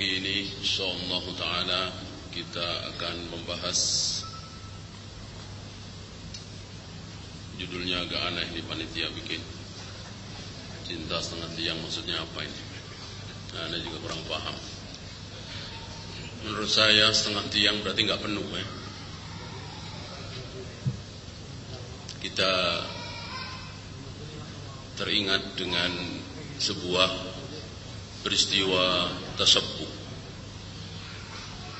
Pagi ini insyaAllah ta'ala kita akan membahas Judulnya agak aneh di panitia bikin. Cinta setengah tiang maksudnya apa ini? Nah, Anda juga kurang paham. Menurut saya setengah tiang berarti nggak penuh ya. Kita teringat dengan sebuah peristiwa tersebut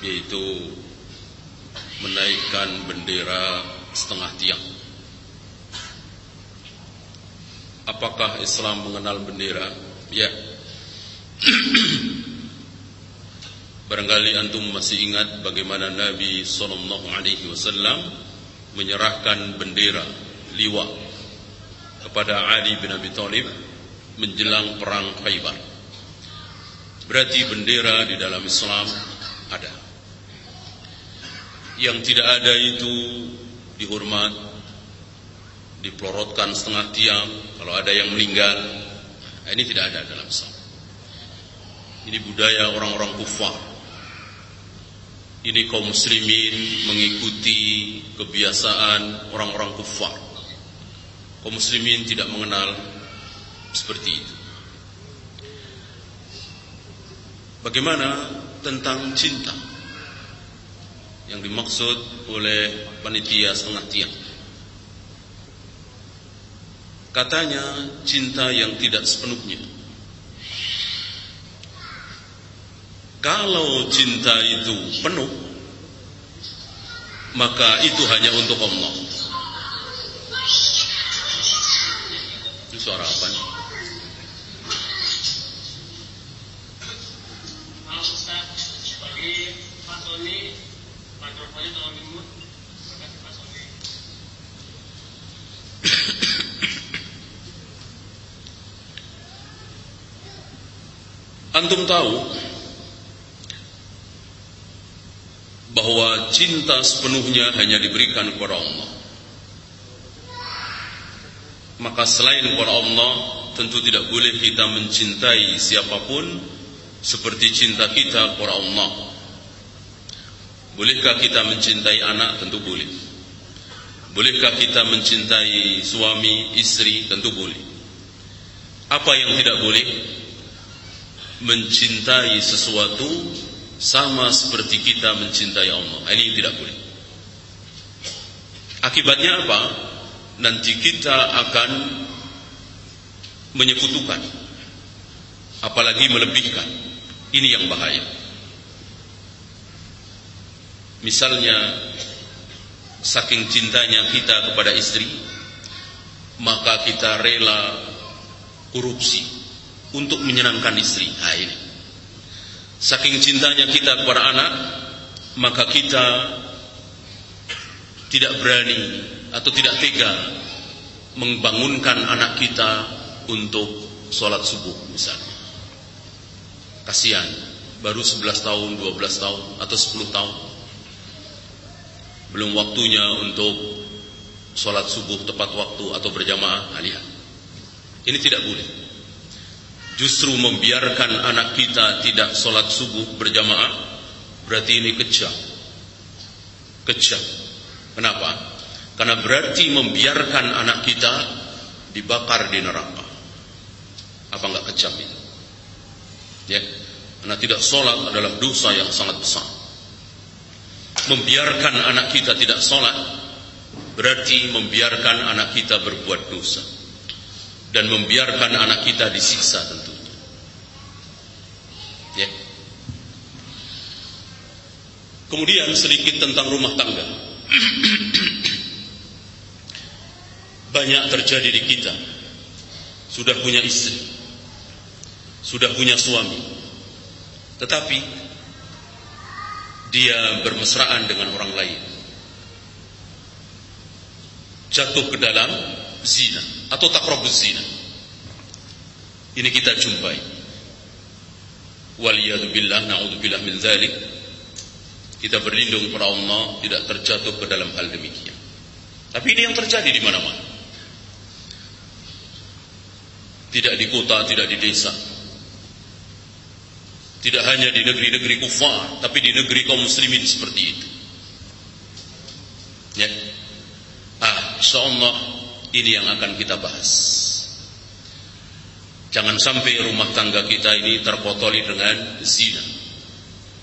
yaitu menaikkan bendera setengah tiang. Apakah Islam mengenal bendera? Ya. Barangkali antum masih ingat bagaimana Nabi sallallahu alaihi wasallam menyerahkan bendera liwa kepada Ali bin Abi Thalib menjelang perang Khaybar. Berarti bendera di dalam Islam ada. Yang tidak ada itu dihormat, dipelorotkan setengah tiang, kalau ada yang meninggal, nah, ini tidak ada dalam Islam. Ini budaya orang-orang kufar. Ini kaum muslimin mengikuti kebiasaan orang-orang kufar. Kaum muslimin tidak mengenal seperti itu. Bagaimana tentang cinta yang dimaksud oleh panitia setengah tiang? Katanya cinta yang tidak sepenuhnya. Kalau cinta itu penuh, maka itu hanya untuk Allah. Itu suara apa nih? Ustaz, Antum tahu bahwa cinta sepenuhnya hanya diberikan kepada Allah. Maka selain kepada Allah, tentu tidak boleh kita mencintai siapa pun seperti cinta kita kepada Allah. Bolehkah kita mencintai anak? Tentu boleh. Bolehkah kita mencintai suami, istri? Tentu boleh. Apa yang tidak boleh? Mencintai sesuatu sama seperti kita mencintai Allah. Ini tidak boleh. Akibatnya apa? Nanti kita akan menyekutukan, apalagi melebihkan. Ini yang bahaya. Misalnya, saking cintanya kita kepada istri, maka kita rela korupsi untuk menyenangkan istri. Nah, ini. Saking cintanya kita kepada anak, maka kita tidak berani atau tidak tega membangunkan anak kita untuk sholat subuh misalnya. Kasihan, baru 11 tahun, 12 tahun, atau 10 tahun. Belum waktunya untuk sholat subuh tepat waktu atau berjamaah. Nah, lihat. Ini tidak boleh. Justru membiarkan anak kita tidak sholat subuh berjamaah, berarti ini kejam. Kejam. Kenapa? Karena berarti membiarkan anak kita dibakar di neraka. Apa enggak kejam itu? Ya, karena tidak sholat adalah dosa yang sangat besar. Membiarkan anak kita tidak sholat berarti membiarkan anak kita berbuat dosa dan membiarkan anak kita disiksa tentunya. Ya. Kemudian sedikit tentang rumah tangga. banyak terjadi di kita. Sudah punya istri, sudah punya suami, tetapi dia bermesraan dengan orang lain. Jatuh ke dalam zina atau takrobus zina. Ini kita jumpai. Waliyadzubillah, na'udzubillah min zalik. Kita berlindung kepada Allah tidak terjatuh ke dalam hal demikian. Tapi ini yang terjadi di mana-mana. Tidak di kota, tidak di desa. Tidak hanya di negeri-negeri kufar, tapi di negeri kaum muslimin seperti itu. Ya. Ah, insyaallah ini yang akan kita bahas. Jangan sampai rumah tangga kita ini terpotoli dengan zina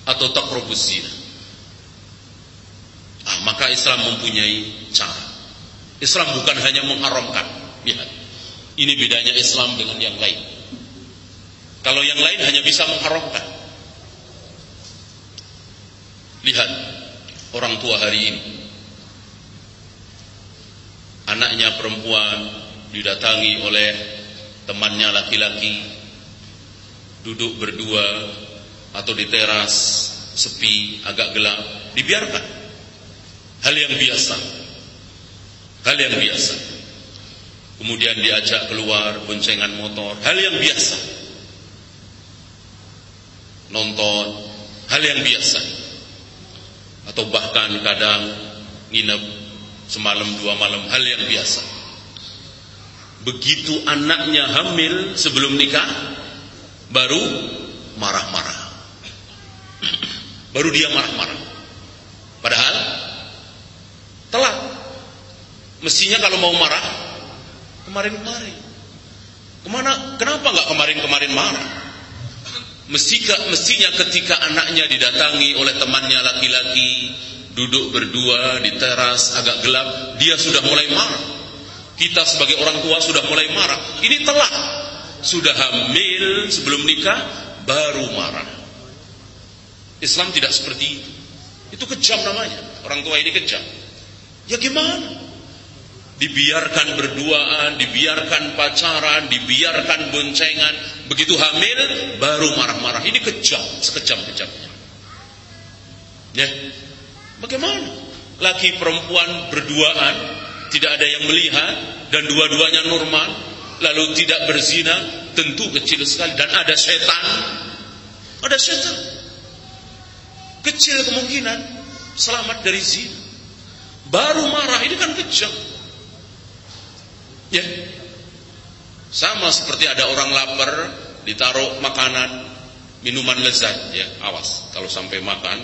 atau takrobus zina. Ah, maka Islam mempunyai cara. Islam bukan hanya mengharamkan. Lihat. Ini bedanya Islam dengan yang lain. Kalau yang lain hanya bisa mengharamkan. Lihat orang tua hari ini. Anaknya perempuan didatangi oleh temannya laki-laki. Duduk berdua atau di teras sepi agak gelap. Dibiarkan. Hal yang biasa. Hal yang biasa. Kemudian diajak keluar boncengan motor. Hal yang biasa nonton hal yang biasa. Atau bahkan kadang nginep semalam dua malam hal yang biasa. Begitu anaknya hamil sebelum nikah baru marah-marah. Baru dia marah-marah. Padahal telat. Mestinya kalau mau marah kemarin-kemarin. Ke mana kenapa nggak kemarin-kemarin marah Mestinya, mestinya ketika anaknya didatangi oleh temannya laki-laki duduk berdua di teras agak gelap, dia sudah mulai marah. Kita sebagai orang tua sudah mulai marah. Ini telah sudah hamil sebelum nikah baru marah. Islam tidak seperti itu. Itu kejam namanya. Orang tua ini kejam. Ya gimana? dibiarkan berduaan, dibiarkan pacaran, dibiarkan boncengan, begitu hamil baru marah-marah. Ini kejam, sekejam-kejamnya. Ya. Bagaimana? Laki perempuan berduaan, tidak ada yang melihat dan dua-duanya normal, lalu tidak berzina, tentu kecil sekali dan ada setan. Ada setan. Kecil kemungkinan selamat dari zina. Baru marah, ini kan kejam. Ya. Sama seperti ada orang lapar, ditaruh makanan, minuman lezat, ya. Awas, kalau sampai makan,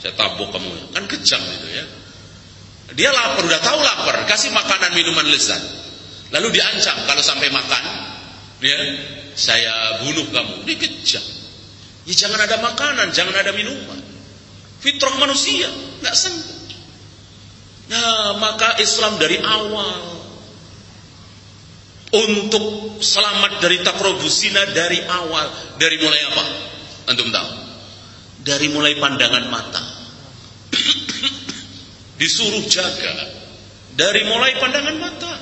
saya tabuk kamu. Kan kejam itu ya. Dia lapar, udah tahu lapar, kasih makanan minuman lezat. Lalu diancam kalau sampai makan, ya, saya bunuh kamu. Ini kejam. Ya jangan ada makanan, jangan ada minuman. Fitrah manusia, nggak sembuh. Nah, maka Islam dari awal untuk selamat dari takrobusina dari awal. Dari mulai apa? Antum tahu? Dari mulai pandangan mata. Disuruh jaga. Dari mulai pandangan mata.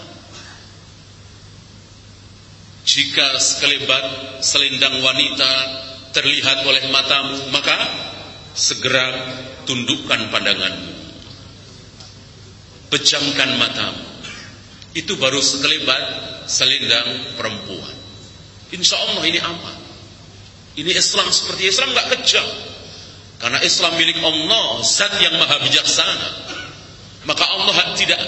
Jika sekelebat selendang wanita terlihat oleh matamu, maka segera tundukkan pandanganmu. Pejamkan matamu. Itu baru sekelebat selendang perempuan. Insya Allah ini aman. Ini Islam seperti Islam nggak kejam. Karena Islam milik Allah, zat yang maha bijaksana. Maka Allah tidak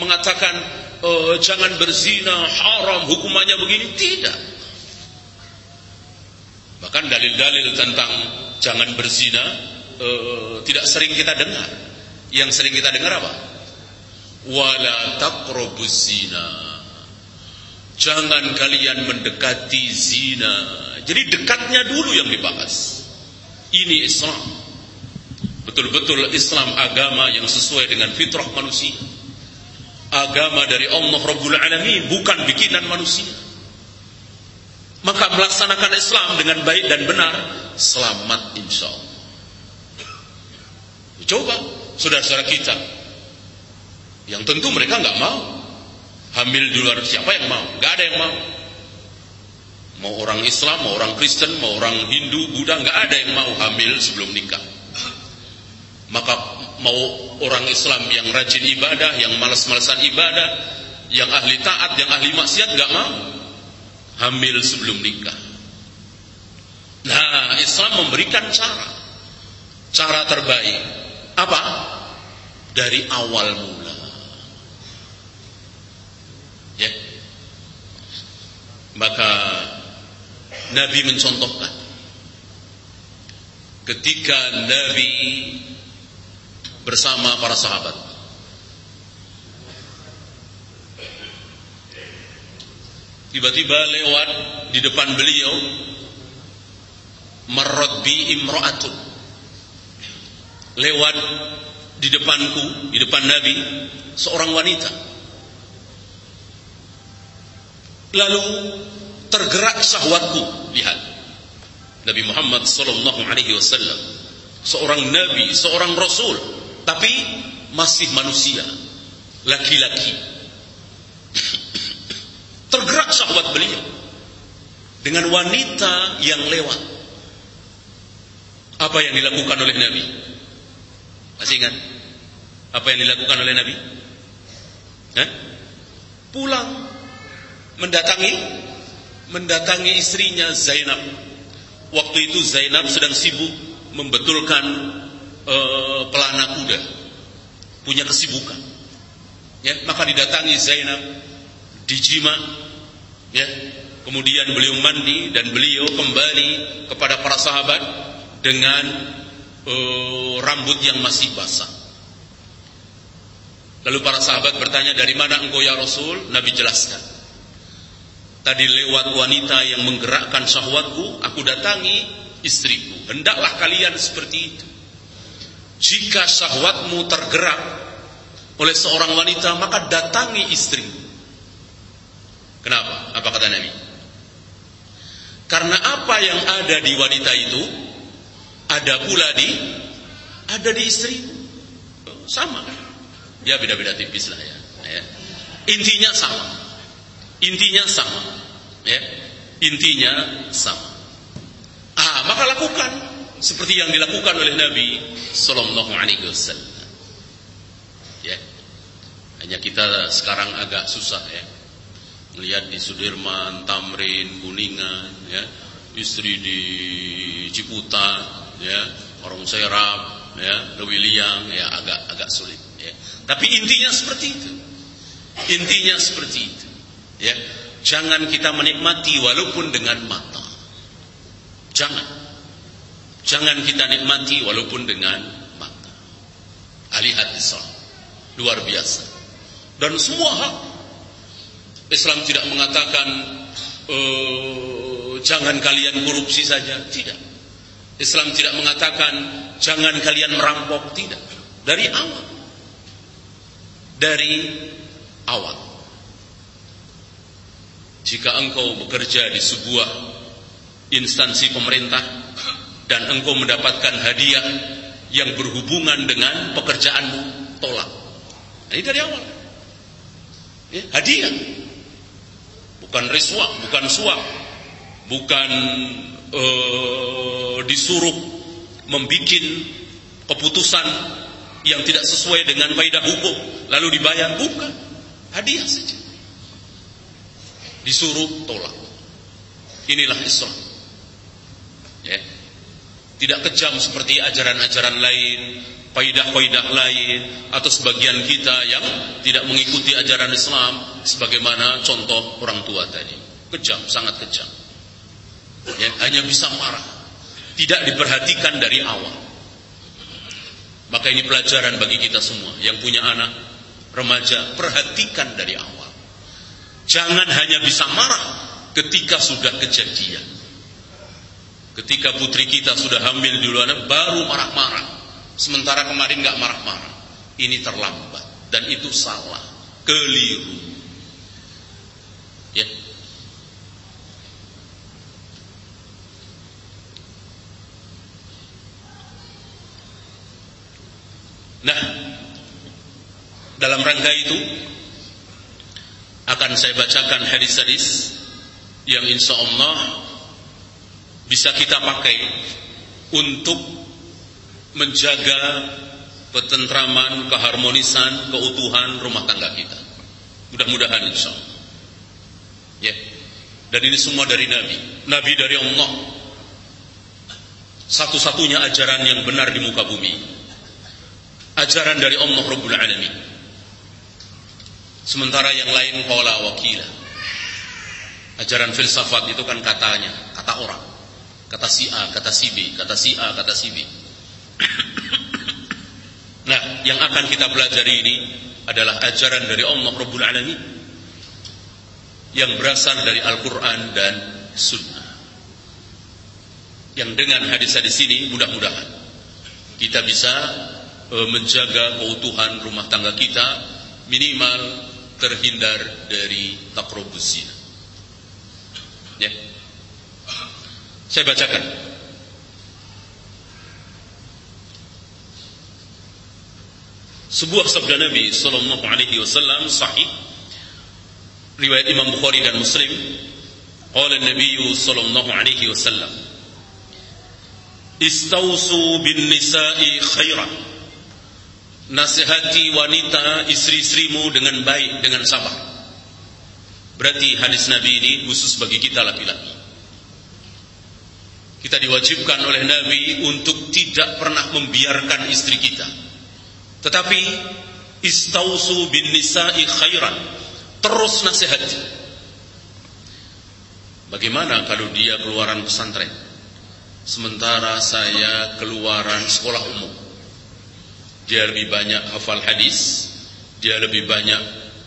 mengatakan e, jangan berzina, haram, hukumannya begini. Tidak. Bahkan dalil-dalil tentang jangan berzina e, tidak sering kita dengar. Yang sering kita dengar apa? Wala taqrabuz zina Jangan kalian mendekati zina. Jadi dekatnya dulu yang dibahas. Ini Islam. Betul-betul Islam agama yang sesuai dengan fitrah manusia. Agama dari Allah Rabbul Alamin bukan bikinan manusia. Maka melaksanakan Islam dengan baik dan benar selamat insya Allah. Coba saudara-saudara kita yang tentu mereka nggak mau Hamil di luar siapa yang mau? Gak ada yang mau. Mau orang Islam, mau orang Kristen, mau orang Hindu, Buddha, gak ada yang mau hamil sebelum nikah. Maka mau orang Islam yang rajin ibadah, yang malas-malasan ibadah, yang ahli taat, yang ahli maksiat gak mau hamil sebelum nikah. Nah, Islam memberikan cara. Cara terbaik. Apa? Dari awal mula. Ya. Maka Nabi mencontohkan. Ketika Nabi bersama para sahabat. Tiba-tiba lewat di depan beliau. Marrat bi imra'atun. Lewat di depanku di depan Nabi seorang wanita lalu tergerak syahwatku. Lihat. Nabi Muhammad sallallahu alaihi wasallam seorang nabi seorang rasul tapi masih manusia laki-laki. Tergerak syahwat beliau dengan wanita yang lewat. Apa yang dilakukan oleh Nabi? Masih ingat? Apa yang dilakukan oleh Nabi? Hah? pulang mendatangi mendatangi istrinya Zainab. Waktu itu Zainab sedang sibuk membetulkan uh, pelana kuda. Punya kesibukan. Ya maka didatangi Zainab dijima ya. Kemudian beliau mandi dan beliau kembali kepada para sahabat dengan uh, rambut yang masih basah. Lalu para sahabat bertanya dari mana engkau ya Rasul? Nabi jelaskan tadi lewat wanita yang menggerakkan syahwatku aku datangi istriku hendaklah kalian seperti itu jika syahwatmu tergerak oleh seorang wanita maka datangi istrimu Kenapa? Apa kata Nabi? Karena apa yang ada di wanita itu ada pula di ada di istri. Sama? Ya beda-beda tipis lah ya. ya. Intinya sama. Intinya sama. Ya. Intinya sama. Ah, maka lakukan seperti yang dilakukan oleh Nabi sallallahu alaihi wasallam. Ya. Hanya kita sekarang agak susah ya melihat di Sudirman, Tamrin, Kuningan, ya, istri di Ciputa, ya, Orang Serap, ya, Lewiliang, ya agak agak sulit. Ya. Tapi intinya seperti itu. Intinya seperti itu. Ya, jangan kita menikmati walaupun dengan mata. Jangan. Jangan kita nikmati walaupun dengan mata. Alihat Islam. Luar biasa. Dan semua hak Islam tidak mengatakan uh, jangan kalian korupsi saja, tidak. Islam tidak mengatakan jangan kalian merampok, tidak. Dari awal. Dari awal. Jika engkau bekerja di sebuah instansi pemerintah dan engkau mendapatkan hadiah yang berhubungan dengan pekerjaanmu, tolak. Nah, ini dari awal. Ya, hadiah. Bukan riswah, bukan suap, bukan uh, disuruh membuat keputusan yang tidak sesuai dengan kaidah hukum lalu dibayar. Bukan. Hadiah saja disuruh tolak inilah Islam ya tidak kejam seperti ajaran-ajaran lain kaidah-kaidah lain atau sebagian kita yang tidak mengikuti ajaran Islam sebagaimana contoh orang tua tadi. Kejam, sangat kejam. Ya, hanya bisa marah. Tidak diperhatikan dari awal. Maka ini pelajaran bagi kita semua yang punya anak remaja, perhatikan dari awal. Jangan hanya bisa marah ketika sudah kejadian. Ketika putri kita sudah hamil di luar baru marah-marah Sementara kemarin nggak marah-marah. Ini terlambat dan itu salah, keliru. Ya. Nah, dalam rangka itu akan saya bacakan hadis-hadis yang insya Allah bisa kita pakai untuk menjaga ketentraman, keharmonisan, keutuhan rumah tangga kita. Mudah-mudahan insya Allah. Ya. Dan ini semua dari Nabi. Nabi dari Allah. Satu-satunya ajaran yang benar di muka bumi. Ajaran dari Allah Rabbul Alamin. Sementara yang lain qala wakila. Ajaran filsafat itu kan katanya, kata orang. Kata si A, kata si B, kata si A, kata si B. nah, yang akan kita pelajari ini adalah ajaran dari Allah Rabbul Alamin yang berasal dari Al-Quran dan Sunnah. Yang dengan hadis-hadis ini mudah-mudahan kita bisa e, menjaga keutuhan rumah tangga kita minimal terhindar dari takrobus Ya. Saya bacakan. Sebuah sabda Nabi sallallahu alaihi wasallam sahih riwayat Imam Bukhari dan Muslim. Qala Nabi sallallahu alaihi wasallam Istausu bin nisa'i khairan Nasihati wanita istri-istrimu dengan baik, dengan sabar. Berarti hadis Nabi ini khusus bagi kita laki-laki. Kita diwajibkan oleh Nabi untuk tidak pernah membiarkan istri kita. Tetapi istausu bin nisa'i khairan. Terus nasihati. Bagaimana kalau dia keluaran pesantren? Sementara saya keluaran sekolah umum. Dia lebih banyak hafal hadis, dia lebih banyak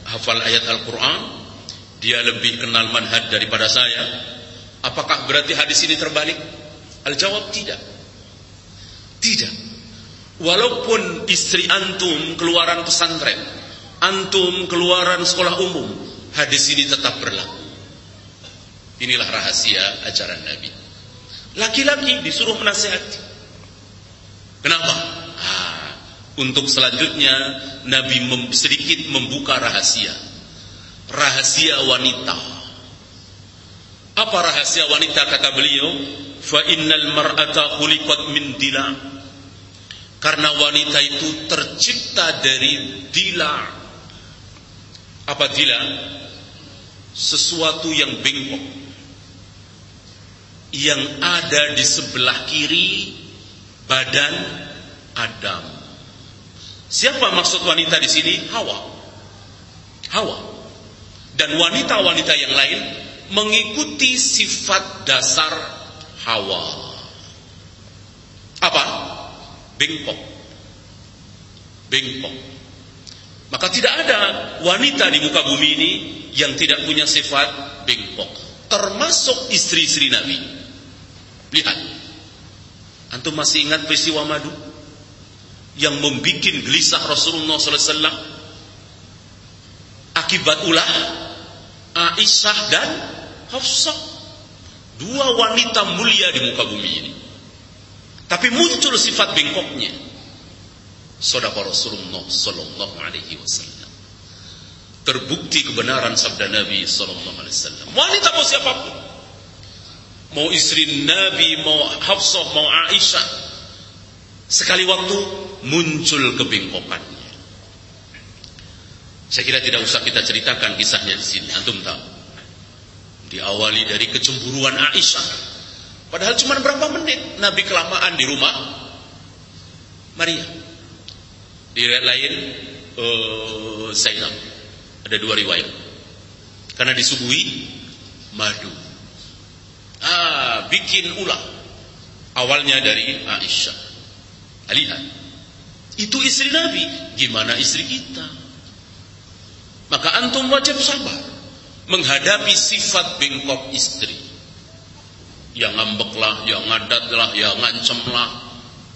hafal ayat Al-Quran, dia lebih kenal manhaj daripada saya. Apakah berarti hadis ini terbalik? Al-jawab tidak. Tidak. Walaupun istri antum keluaran pesantren, antum keluaran sekolah umum, hadis ini tetap berlaku. Inilah rahasia ajaran Nabi. Laki-laki disuruh menasihati. Kenapa? Untuk selanjutnya Nabi mem sedikit membuka rahasia. Rahasia wanita. Apa rahasia wanita kata beliau? fa innal mar'ata khuliqat min dila karena wanita itu tercipta dari dila apa dila sesuatu yang bengkok yang ada di sebelah kiri badan Adam siapa maksud wanita di sini Hawa Hawa dan wanita-wanita yang lain mengikuti sifat dasar Hawa. Apa? Bengkok. Bengkok. Maka tidak ada wanita di muka bumi ini yang tidak punya sifat bengkok. Termasuk istri-istri Nabi. Lihat. Antum masih ingat peristiwa madu? Yang membuat gelisah Rasulullah SAW? Akibat ulah Aisyah dan Hafsah Dua wanita mulia di muka bumi ini. Tapi muncul sifat bengkoknya. Saudara Rasulullah sallallahu alaihi wasallam. Terbukti kebenaran sabda Nabi sallallahu alaihi wasallam. Wanita mau siapa pun. Mau istri Nabi, mau Hafsah, mau Aisyah. Sekali waktu muncul kebengkokannya. Saya kira tidak usah kita ceritakan kisahnya di sini. Antum tahu. Diawali dari kecemburuan Aisyah. Padahal cuma berapa menit Nabi kelamaan di rumah Maria. Di lain uh, Zainab. Ada dua riwayat. Karena disuguhi madu. Ah, bikin ulah. Awalnya dari Aisyah. Lihat. Itu istri Nabi. Gimana istri kita? Maka antum wajib sabar menghadapi sifat bengkok istri. Ya ngambeklah, ya ngadatlah, ya ngancemlah.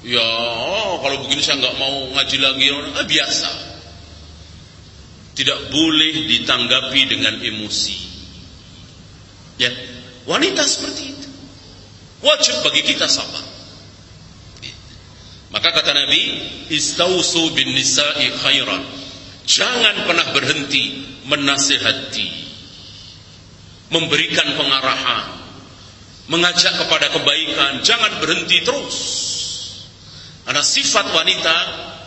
Ya oh, kalau begini saya nggak mau ngaji lagi, ah, biasa. Tidak boleh ditanggapi dengan emosi. Ya, wanita seperti itu. Wajib bagi kita sabar. Maka kata Nabi, istausu bin nisa'i khairan. Jangan pernah berhenti menasihati memberikan pengarahan, mengajak kepada kebaikan, jangan berhenti terus. Karena sifat wanita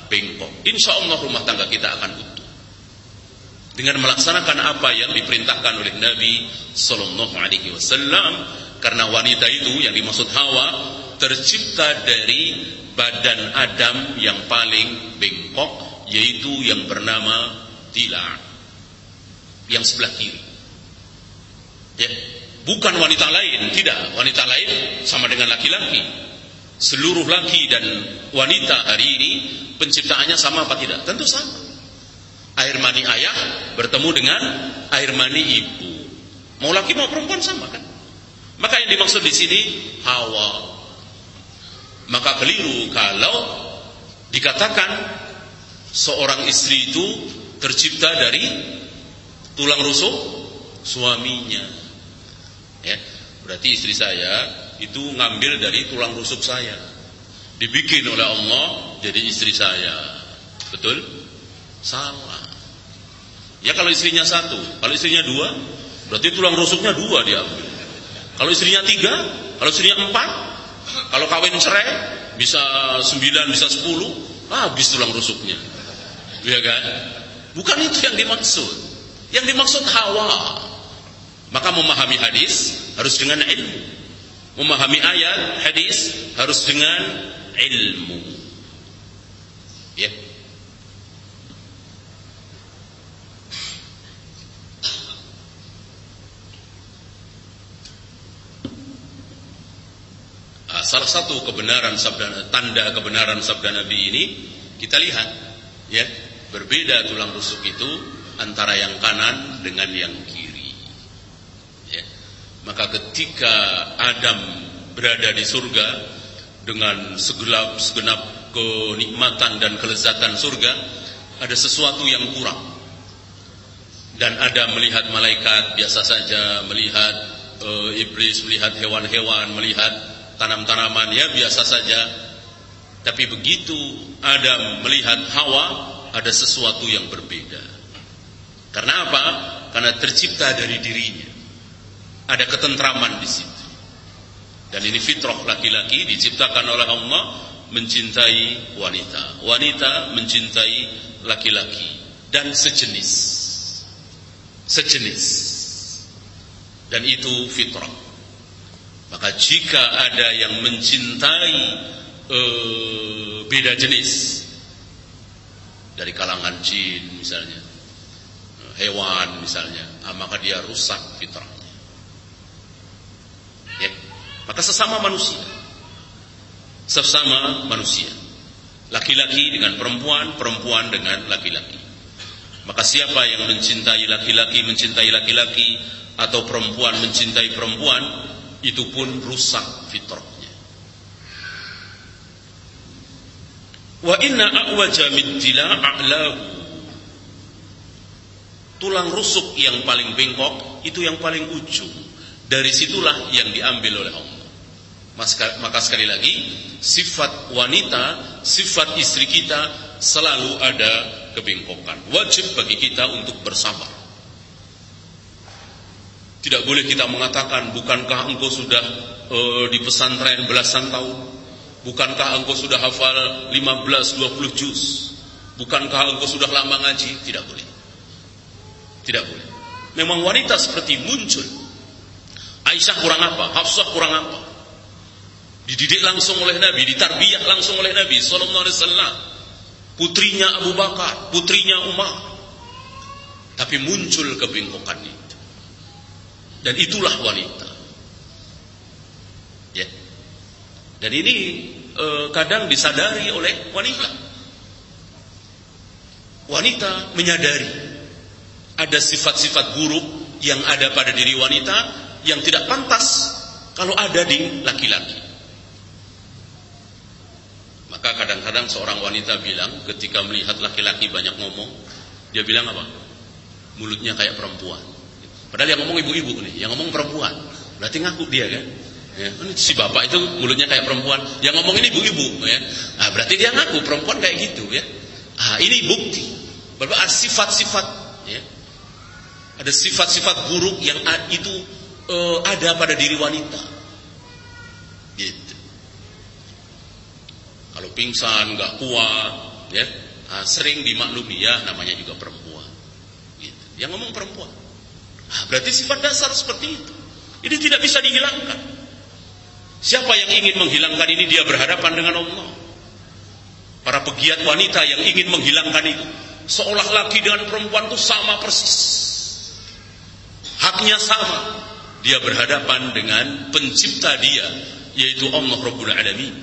bengkok. Insya Allah rumah tangga kita akan utuh. Dengan melaksanakan apa yang diperintahkan oleh Nabi Sallallahu Alaihi Wasallam, karena wanita itu yang dimaksud Hawa tercipta dari badan Adam yang paling bengkok, yaitu yang bernama Tila, yang sebelah kiri. Ya, bukan wanita lain, tidak. Wanita lain sama dengan laki-laki. Seluruh laki dan wanita hari ini penciptaannya sama apa tidak? Tentu sama. Air mani ayah bertemu dengan air mani ibu. Mau laki mau perempuan sama kan? Maka yang dimaksud di sini Hawa. Maka keliru kalau dikatakan seorang istri itu tercipta dari tulang rusuk suaminya. Ya, berarti istri saya itu ngambil dari tulang rusuk saya. Dibikin oleh Allah jadi istri saya. Betul? Salah. Ya kalau istrinya satu, kalau istrinya dua, berarti tulang rusuknya dua diambil. Kalau istrinya tiga, kalau istrinya empat, kalau kawin cerai bisa sembilan, bisa sepuluh, habis tulang rusuknya. Ya kan? Bukan itu yang dimaksud. Yang dimaksud hawa. Maka memahami hadis harus dengan ilmu. Memahami ayat hadis harus dengan ilmu. Ya. Salah satu kebenaran sabda tanda kebenaran sabda Nabi ini kita lihat ya berbeda tulang rusuk itu antara yang kanan dengan yang kiri. Maka ketika Adam berada di surga dengan segelap segenap kenikmatan dan kelezatan surga, ada sesuatu yang kurang. Dan Adam melihat malaikat biasa saja, melihat e, iblis, melihat hewan-hewan, melihat tanam-tanaman ya biasa saja. Tapi begitu Adam melihat Hawa, ada sesuatu yang berbeda. Karena apa? Karena tercipta dari dirinya. Ada ketentraman di situ. Dan ini fitrah laki-laki diciptakan oleh Allah mencintai wanita. Wanita mencintai laki-laki dan sejenis. Sejenis. Dan itu fitrah. Maka jika ada yang mencintai uh, beda jenis dari kalangan jin misalnya, hewan misalnya, ah, maka dia rusak fitrah. Maka sesama manusia. Sesama manusia. Laki-laki dengan perempuan, perempuan dengan laki-laki. Maka siapa yang mencintai laki-laki, mencintai laki-laki, atau perempuan mencintai perempuan, itu pun rusak fitrahnya. Wa inna a'waja middila a'lahu. Tulang rusuk yang paling bengkok, itu yang paling ujung. Dari situlah yang diambil oleh Allah. Maka sekali lagi, sifat wanita, sifat istri kita selalu ada kebengkokan. Wajib bagi kita untuk bersabar. Tidak boleh kita mengatakan, bukankah engkau sudah uh, di pesantren belasan tahun? Bukankah engkau sudah hafal 15-20 juz? Bukankah engkau sudah lama ngaji? Tidak boleh. Tidak boleh. Memang wanita seperti muncul Aisyah kurang apa? Hafsah kurang apa? Dididik langsung oleh Nabi, ditarbiyah langsung oleh Nabi sallallahu alaihi wasallam. Putrinya Abu Bakar, putrinya Umar. Tapi muncul kebengkokan itu. Dan itulah wanita. Ya. Dan ini e, kadang disadari oleh wanita. Wanita menyadari ada sifat-sifat buruk yang ada pada diri wanita yang tidak pantas kalau ada di laki-laki. Maka kadang-kadang seorang wanita bilang ketika melihat laki-laki banyak ngomong, dia bilang apa? Mulutnya kayak perempuan. Padahal yang ngomong ibu-ibu nih, yang ngomong perempuan. Berarti ngaku dia kan? Ya, ini si bapak itu mulutnya kayak perempuan, yang ngomong ini ibu-ibu ya. Nah, berarti dia ngaku perempuan kayak gitu ya. Ah, ini bukti bahwa sifat-sifat ya. Ada sifat-sifat buruk yang itu uh, ada pada diri wanita. Gitu. Kalau pingsan, nggak kuat, ya, nah, sering dimaklumi ya, namanya juga perempuan. Gitu. Yang ngomong perempuan. Nah, berarti sifat dasar seperti itu. Ini tidak bisa dihilangkan. Siapa yang ingin menghilangkan ini dia berhadapan dengan Allah. Para pegiat wanita yang ingin menghilangkan itu seolah laki dengan perempuan itu sama persis. Haknya sama. Dia berhadapan dengan pencipta dia yaitu Allah Rabbul Alamin.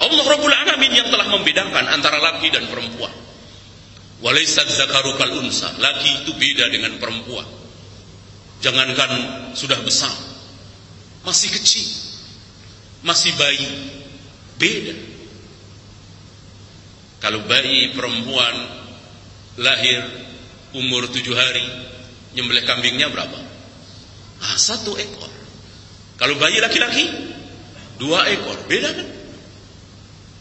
Allah Rabbul Alamin yang telah membedakan antara laki dan perempuan. Walaisat zakaru kal unsa. Laki itu beda dengan perempuan. Jangankan sudah besar. Masih kecil. Masih bayi. Beda. Kalau bayi perempuan lahir umur tujuh hari, nyembelih kambingnya berapa? Ah, satu ekor. Kalau bayi laki-laki, dua ekor. Beda kan?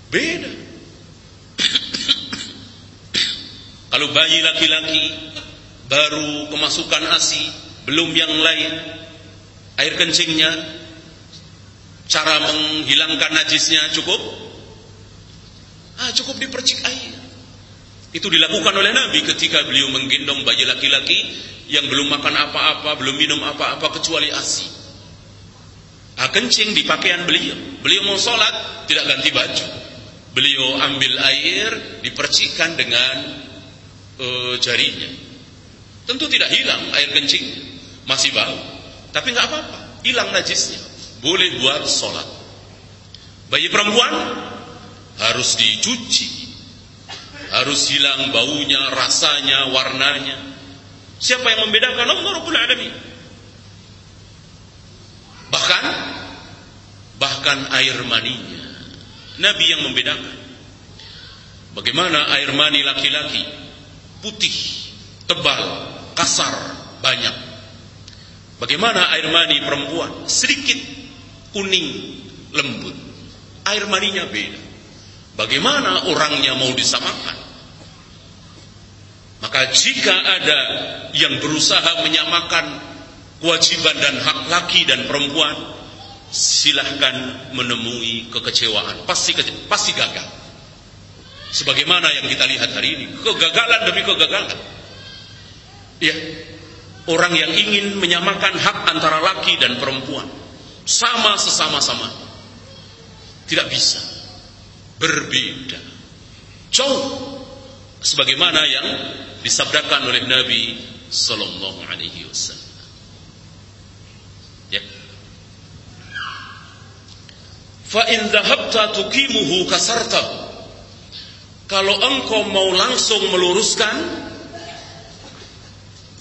Beda. Kalau bayi laki-laki baru kemasukan ASI, belum yang lain, air kencingnya, cara menghilangkan najisnya cukup? Ah, cukup dipercik air. Itu dilakukan oleh Nabi ketika beliau menggendong bayi laki-laki yang belum makan apa-apa, belum minum apa-apa kecuali ASI. Ah, kencing di pakaian beliau. Beliau mau sholat, tidak ganti baju. Beliau ambil air, dipercikkan dengan uh, jarinya. Tentu tidak hilang air kencing, masih bau. Tapi nggak apa-apa, hilang najisnya. Boleh buat sholat. Bayi perempuan harus dicuci, harus hilang baunya, rasanya, warnanya. Siapa yang membedakan? Allah Rabbul Alamin. Bahkan bahkan air maninya Nabi yang membedakan. Bagaimana air mani laki-laki putih, tebal, kasar, banyak. Bagaimana air mani perempuan sedikit kuning, lembut. Air maninya beda. Bagaimana orangnya mau disamakan? Maka jika ada yang berusaha menyamakan kewajiban dan hak laki dan perempuan, silahkan menemui kekecewaan. Pasti pasti gagal. Sebagaimana yang kita lihat hari ini, kegagalan demi kegagalan. Ya, orang yang ingin menyamakan hak antara laki dan perempuan sama sesama sama tidak bisa berbeda jauh sebagaimana yang disabdakan oleh Nabi sallallahu alaihi wasallam. Ya. Fa in dhahabta tuqimuhu kasartahu. Kalau engkau mau langsung meluruskan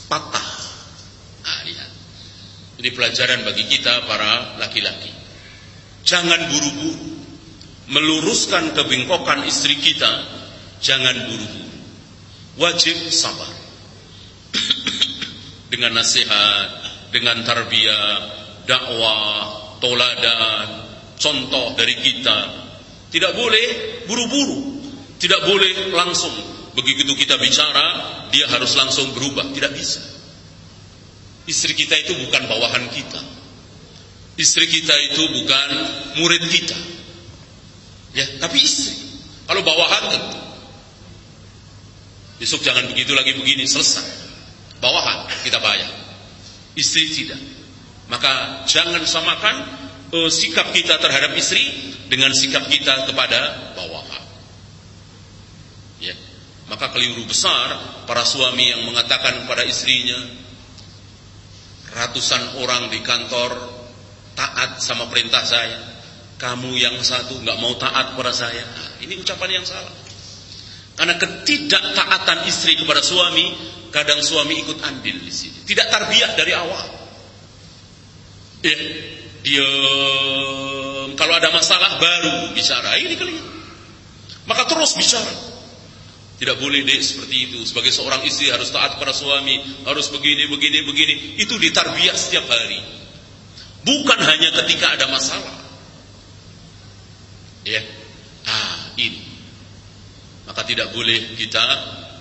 patah. Ini pelajaran bagi kita para laki-laki. Jangan buru-buru meluruskan kebengkokan istri kita, jangan buru-buru wajib sabar. dengan nasihat, dengan tarbiyah, dakwah, toladan, contoh dari kita. Tidak boleh buru-buru. Tidak boleh langsung. Begitu kita bicara, dia harus langsung berubah. Tidak bisa. Istri kita itu bukan bawahan kita. Istri kita itu bukan murid kita. Ya, tapi istri. Kalau bawahan tentu Besok jangan begitu lagi begini, selesai. Bawahan kita bayar. Istri tidak. Maka jangan samakan uh, sikap kita terhadap istri dengan sikap kita kepada bawahan. Ya. Maka keliru besar para suami yang mengatakan kepada istrinya, ratusan orang di kantor taat sama perintah saya, kamu yang satu nggak mau taat kepada saya. Nah, ini ucapan yang salah. Karena ketidaktaatan istri kepada suami, kadang suami ikut andil di sini. Tidak tarbiyah dari awal. Ya, dia kalau ada masalah baru bicara. Ini kalian. Maka terus bicara. Tidak boleh deh seperti itu. Sebagai seorang istri harus taat kepada suami, harus begini, begini, begini. Itu ditarbiyah setiap hari. Bukan hanya ketika ada masalah. Ya. Ah, ini maka tidak boleh kita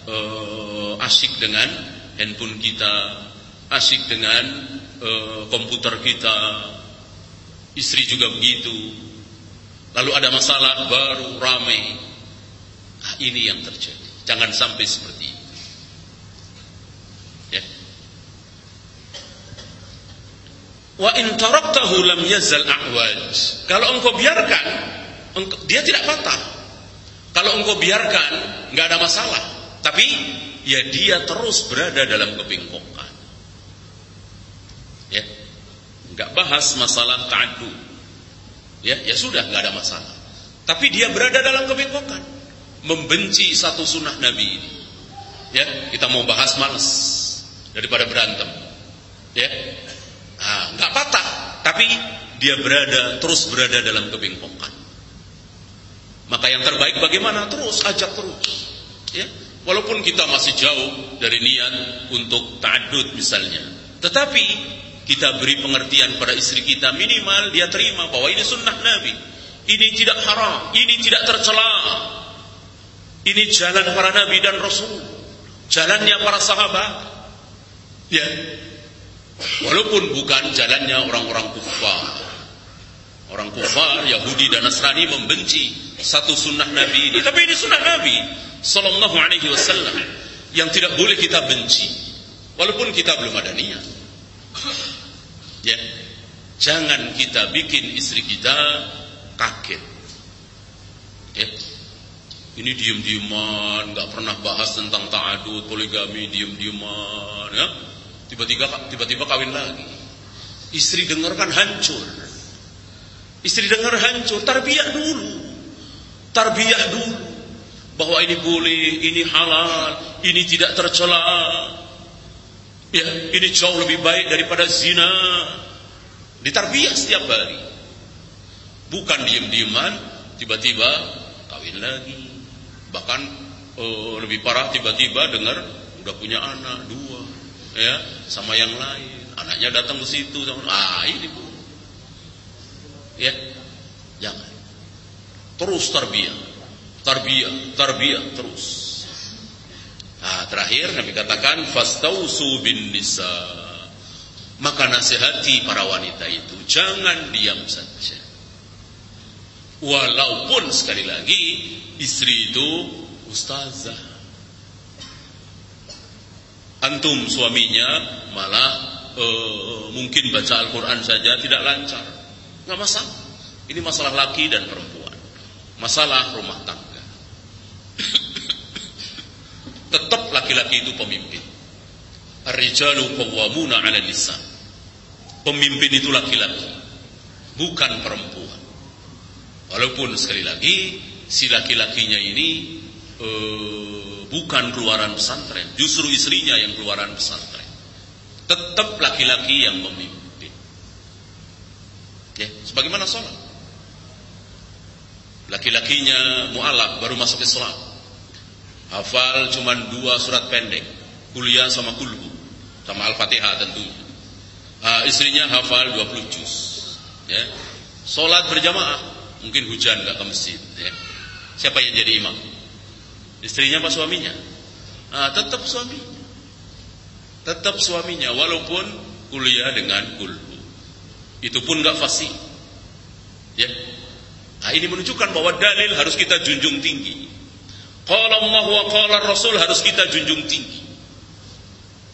uh, asyik dengan handphone kita asyik dengan uh, komputer kita, istri juga begitu. Lalu ada masalah baru ramai. Nah, ini yang terjadi. Jangan sampai seperti itu. Ya. Wa in taraktahu lam yazal a'waj. Kalau engkau biarkan, dia tidak patah. Kalau engkau biarkan, nggak ada masalah. Tapi ya dia terus berada dalam kebengkokan. Ya, nggak bahas masalah ta'addu. Ya, ya sudah nggak ada masalah. Tapi dia berada dalam kebengkokan, membenci satu sunnah Nabi ini. Ya, kita mau bahas males daripada berantem. Ya, nah, nggak patah, tapi dia berada terus berada dalam kebengkokan. Maka yang terbaik bagaimana? Terus ajak terus. Ya, walaupun kita masih jauh dari niat untuk ta'adud misalnya. Tetapi kita beri pengertian pada istri kita minimal dia terima bahwa ini sunnah Nabi. Ini tidak haram, ini tidak tercela. Ini jalan para nabi dan rasul. Jalannya para sahabat. Ya. Walaupun bukan jalannya orang-orang kufar. Orang kufar, Yahudi dan Nasrani membenci satu sunnah Nabi ini. Tapi ini sunnah Nabi Sallallahu Alaihi Wasallam yang tidak boleh kita benci. Walaupun kita belum ada niat. Ya. Jangan kita bikin istri kita kaget. Ya. Ini diem-dieman, nggak pernah bahas tentang ta'adud, poligami, diem-dieman, ya. Tiba-tiba tiba-tiba kawin lagi. Istri dengar kan hancur. Istri dengar hancur, tarbiyah dulu. Tarbiyah dulu. Bahwa ini boleh, ini halal, ini tidak tercela. Ya, ini jauh lebih baik daripada zina. Ditarbiyah setiap hari. Bukan diem-dieman, tiba-tiba kawin lagi. Bahkan oh, lebih parah tiba-tiba dengar udah punya anak dua, ya, sama yang lain. Anaknya datang ke situ sama, ah ini bu, ya, jangan. Terus tarbiyah, tarbiyah, tarbiyah terus. Nah, terakhir Nabi katakan fastausu bin nisa. Maka nasihati para wanita itu jangan diam saja. Walaupun sekali lagi istri itu ustazah. Antum suaminya malah uh, mungkin baca Al-Quran saja tidak lancar. Nggak masalah. Ini masalah laki dan perempuan. Masalah rumah tangga. Tetap laki-laki itu pemimpin. Ar-rijalu qawwamuna 'ala nisa. Pemimpin itu laki-laki, bukan perempuan. Walaupun sekali lagi si laki-lakinya ini uh, bukan keluaran pesantren, justru istrinya yang keluaran pesantren. Tetap laki-laki yang memimpin. Ya, sebagaimana sholat. Laki-lakinya mu'alaf baru masuk Islam hafal cuma dua surat pendek kuliah sama kulhu sama al-fatihah tentunya uh, istrinya hafal 20 juz ya sholat berjamaah mungkin hujan nggak ke masjid ya. Siapa yang jadi imam istrinya apa suaminya uh, tetap suaminya tetap suaminya walaupun kuliah dengan kulhu itu pun nggak fasih ya nah, ini menunjukkan bahwa dalil harus kita junjung tinggi Qala Allah wa qala Rasul harus kita junjung tinggi.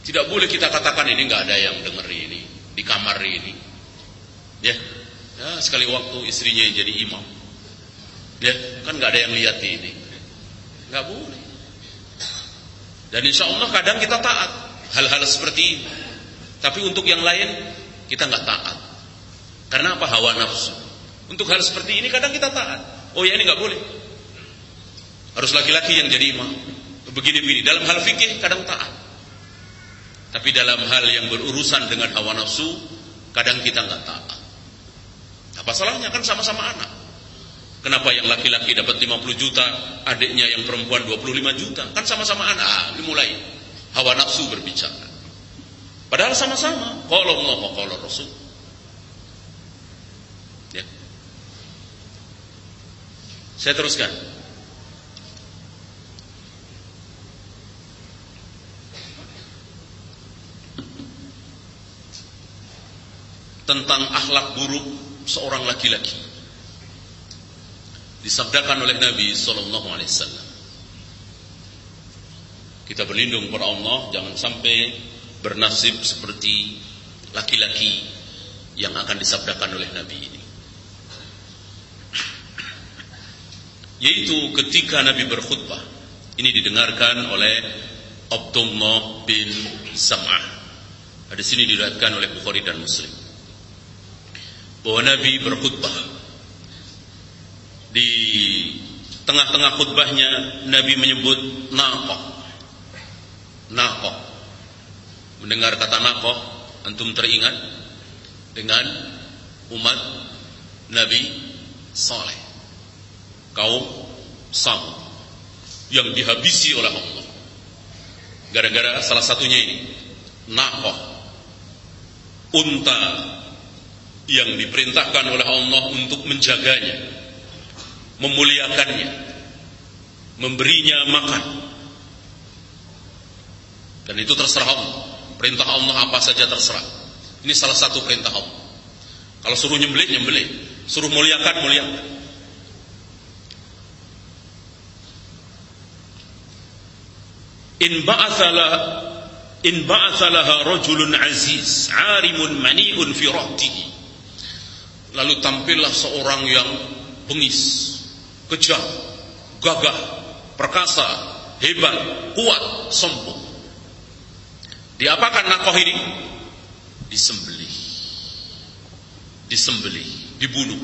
Tidak boleh kita katakan ini nggak ada yang dengar ini di kamar ini. Ya. Ya, sekali waktu istrinya yang jadi imam. Ya, kan nggak ada yang lihat ini. Nggak boleh. Dan insya Allah kadang kita taat hal-hal seperti ini. Tapi untuk yang lain kita nggak taat. Karena apa? Hawa nafsu. Untuk hal seperti ini kadang kita taat. Oh ya ini nggak boleh. Harus laki-laki yang jadi imam. Begini-begini. Dalam hal fikih kadang taat. Tapi dalam hal yang berurusan dengan hawa nafsu, kadang kita nggak taat. Apa salahnya? Kan sama-sama anak. Kenapa yang laki-laki dapat 50 juta, adiknya yang perempuan 25 juta? Kan sama-sama anak. Ah, dimulai hawa nafsu berbicara. Padahal sama-sama. Kalau Allah, kalau Rasul. Ya. Saya teruskan. tentang akhlak buruk seorang laki-laki. Disabdakan oleh Nabi sallallahu alaihi wasallam. Kita berlindung kepada Allah jangan sampai bernasib seperti laki-laki yang akan disabdakan oleh Nabi ini. Yaitu ketika Nabi berkhutbah. Ini didengarkan oleh Abdullah bin Sam'ah. Ada sini diriwayatkan oleh Bukhari dan Muslim. Bahwa Nabi berkhutbah. Di tengah-tengah khutbahnya Nabi menyebut naqah. Naqah. Mendengar kata naqah, antum teringat dengan umat Nabi Saleh. Kaum Samud yang dihabisi oleh Allah. Gara-gara salah satunya ini, naqah, unta yang diperintahkan oleh Allah untuk menjaganya, memuliakannya, memberinya makan. Dan itu terserah Allah. Perintah Allah apa saja terserah. Ini salah satu perintah Allah. Kalau suruh nyembelih, nyembelih. Suruh muliakan, muliakan. in ba'athala in ba'athalaha rajulun aziz arimun mani'un fi rahtihi lalu tampillah seorang yang bengis kejam gagah perkasa hebat kuat sombong diapakan nakoh ini? Disembelih. Disembelih dibunuh.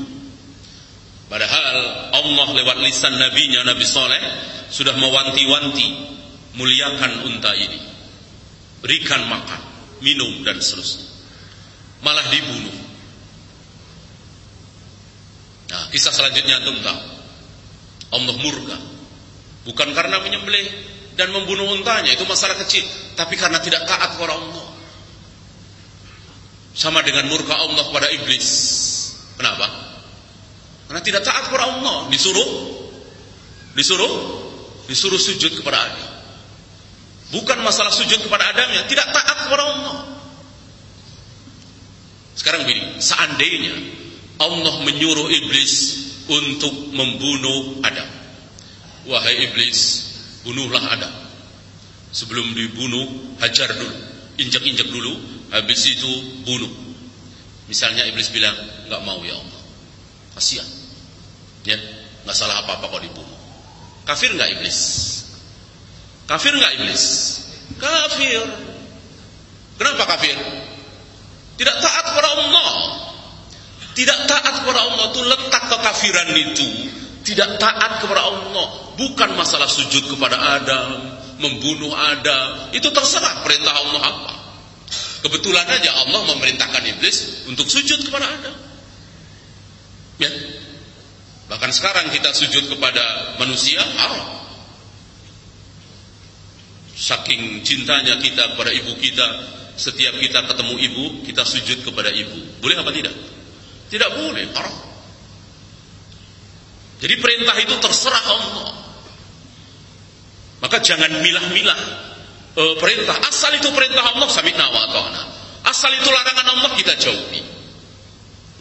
Padahal Allah lewat lisan nabinya Nabi Saleh sudah mewanti-wanti muliakan unta ini. Berikan makan minum dan seterusnya. Malah dibunuh. Nah kisah selanjutnya antum tahu Allah murka. Bukan karena menyembelih dan membunuh untanya itu masalah kecil tapi karena tidak taat kepada Allah. Sama dengan murka Allah kepada iblis. Kenapa? Karena tidak taat kepada Allah. Disuruh? Disuruh? Disuruh sujud kepada Adam. Bukan masalah sujud kepada Adamnya, tidak taat kepada Allah. Sekarang begini, seandainya Allah menyuruh iblis untuk membunuh Adam. Wahai iblis, bunuhlah Adam. Sebelum dibunuh, hajar dulu, injak-injak dulu, habis itu bunuh. Misalnya iblis bilang, nggak mau ya Allah, kasihan, ya, nggak salah apa-apa kok dibunuh. Kafir nggak iblis? Kafir nggak iblis? Kafir. Kenapa kafir? Tidak taat kepada Allah. Tidak taat kepada Allah itu letak kekafiran itu tidak taat kepada Allah. Bukan masalah sujud kepada Adam, membunuh Adam. Itu terserah perintah Allah apa. Kebetulan aja Allah memerintahkan iblis untuk sujud kepada Adam. Ya. Bahkan sekarang kita sujud kepada manusia haram. Saking cintanya kita kepada ibu kita, setiap kita ketemu ibu, kita sujud kepada ibu. Boleh apa tidak? Tidak boleh, haram. Jadi perintah itu terserah Allah. Maka jangan milah-milah e, perintah. Asal itu perintah Allah, sami'na wa ta'ana. Asal itu larangan Allah kita jauhi.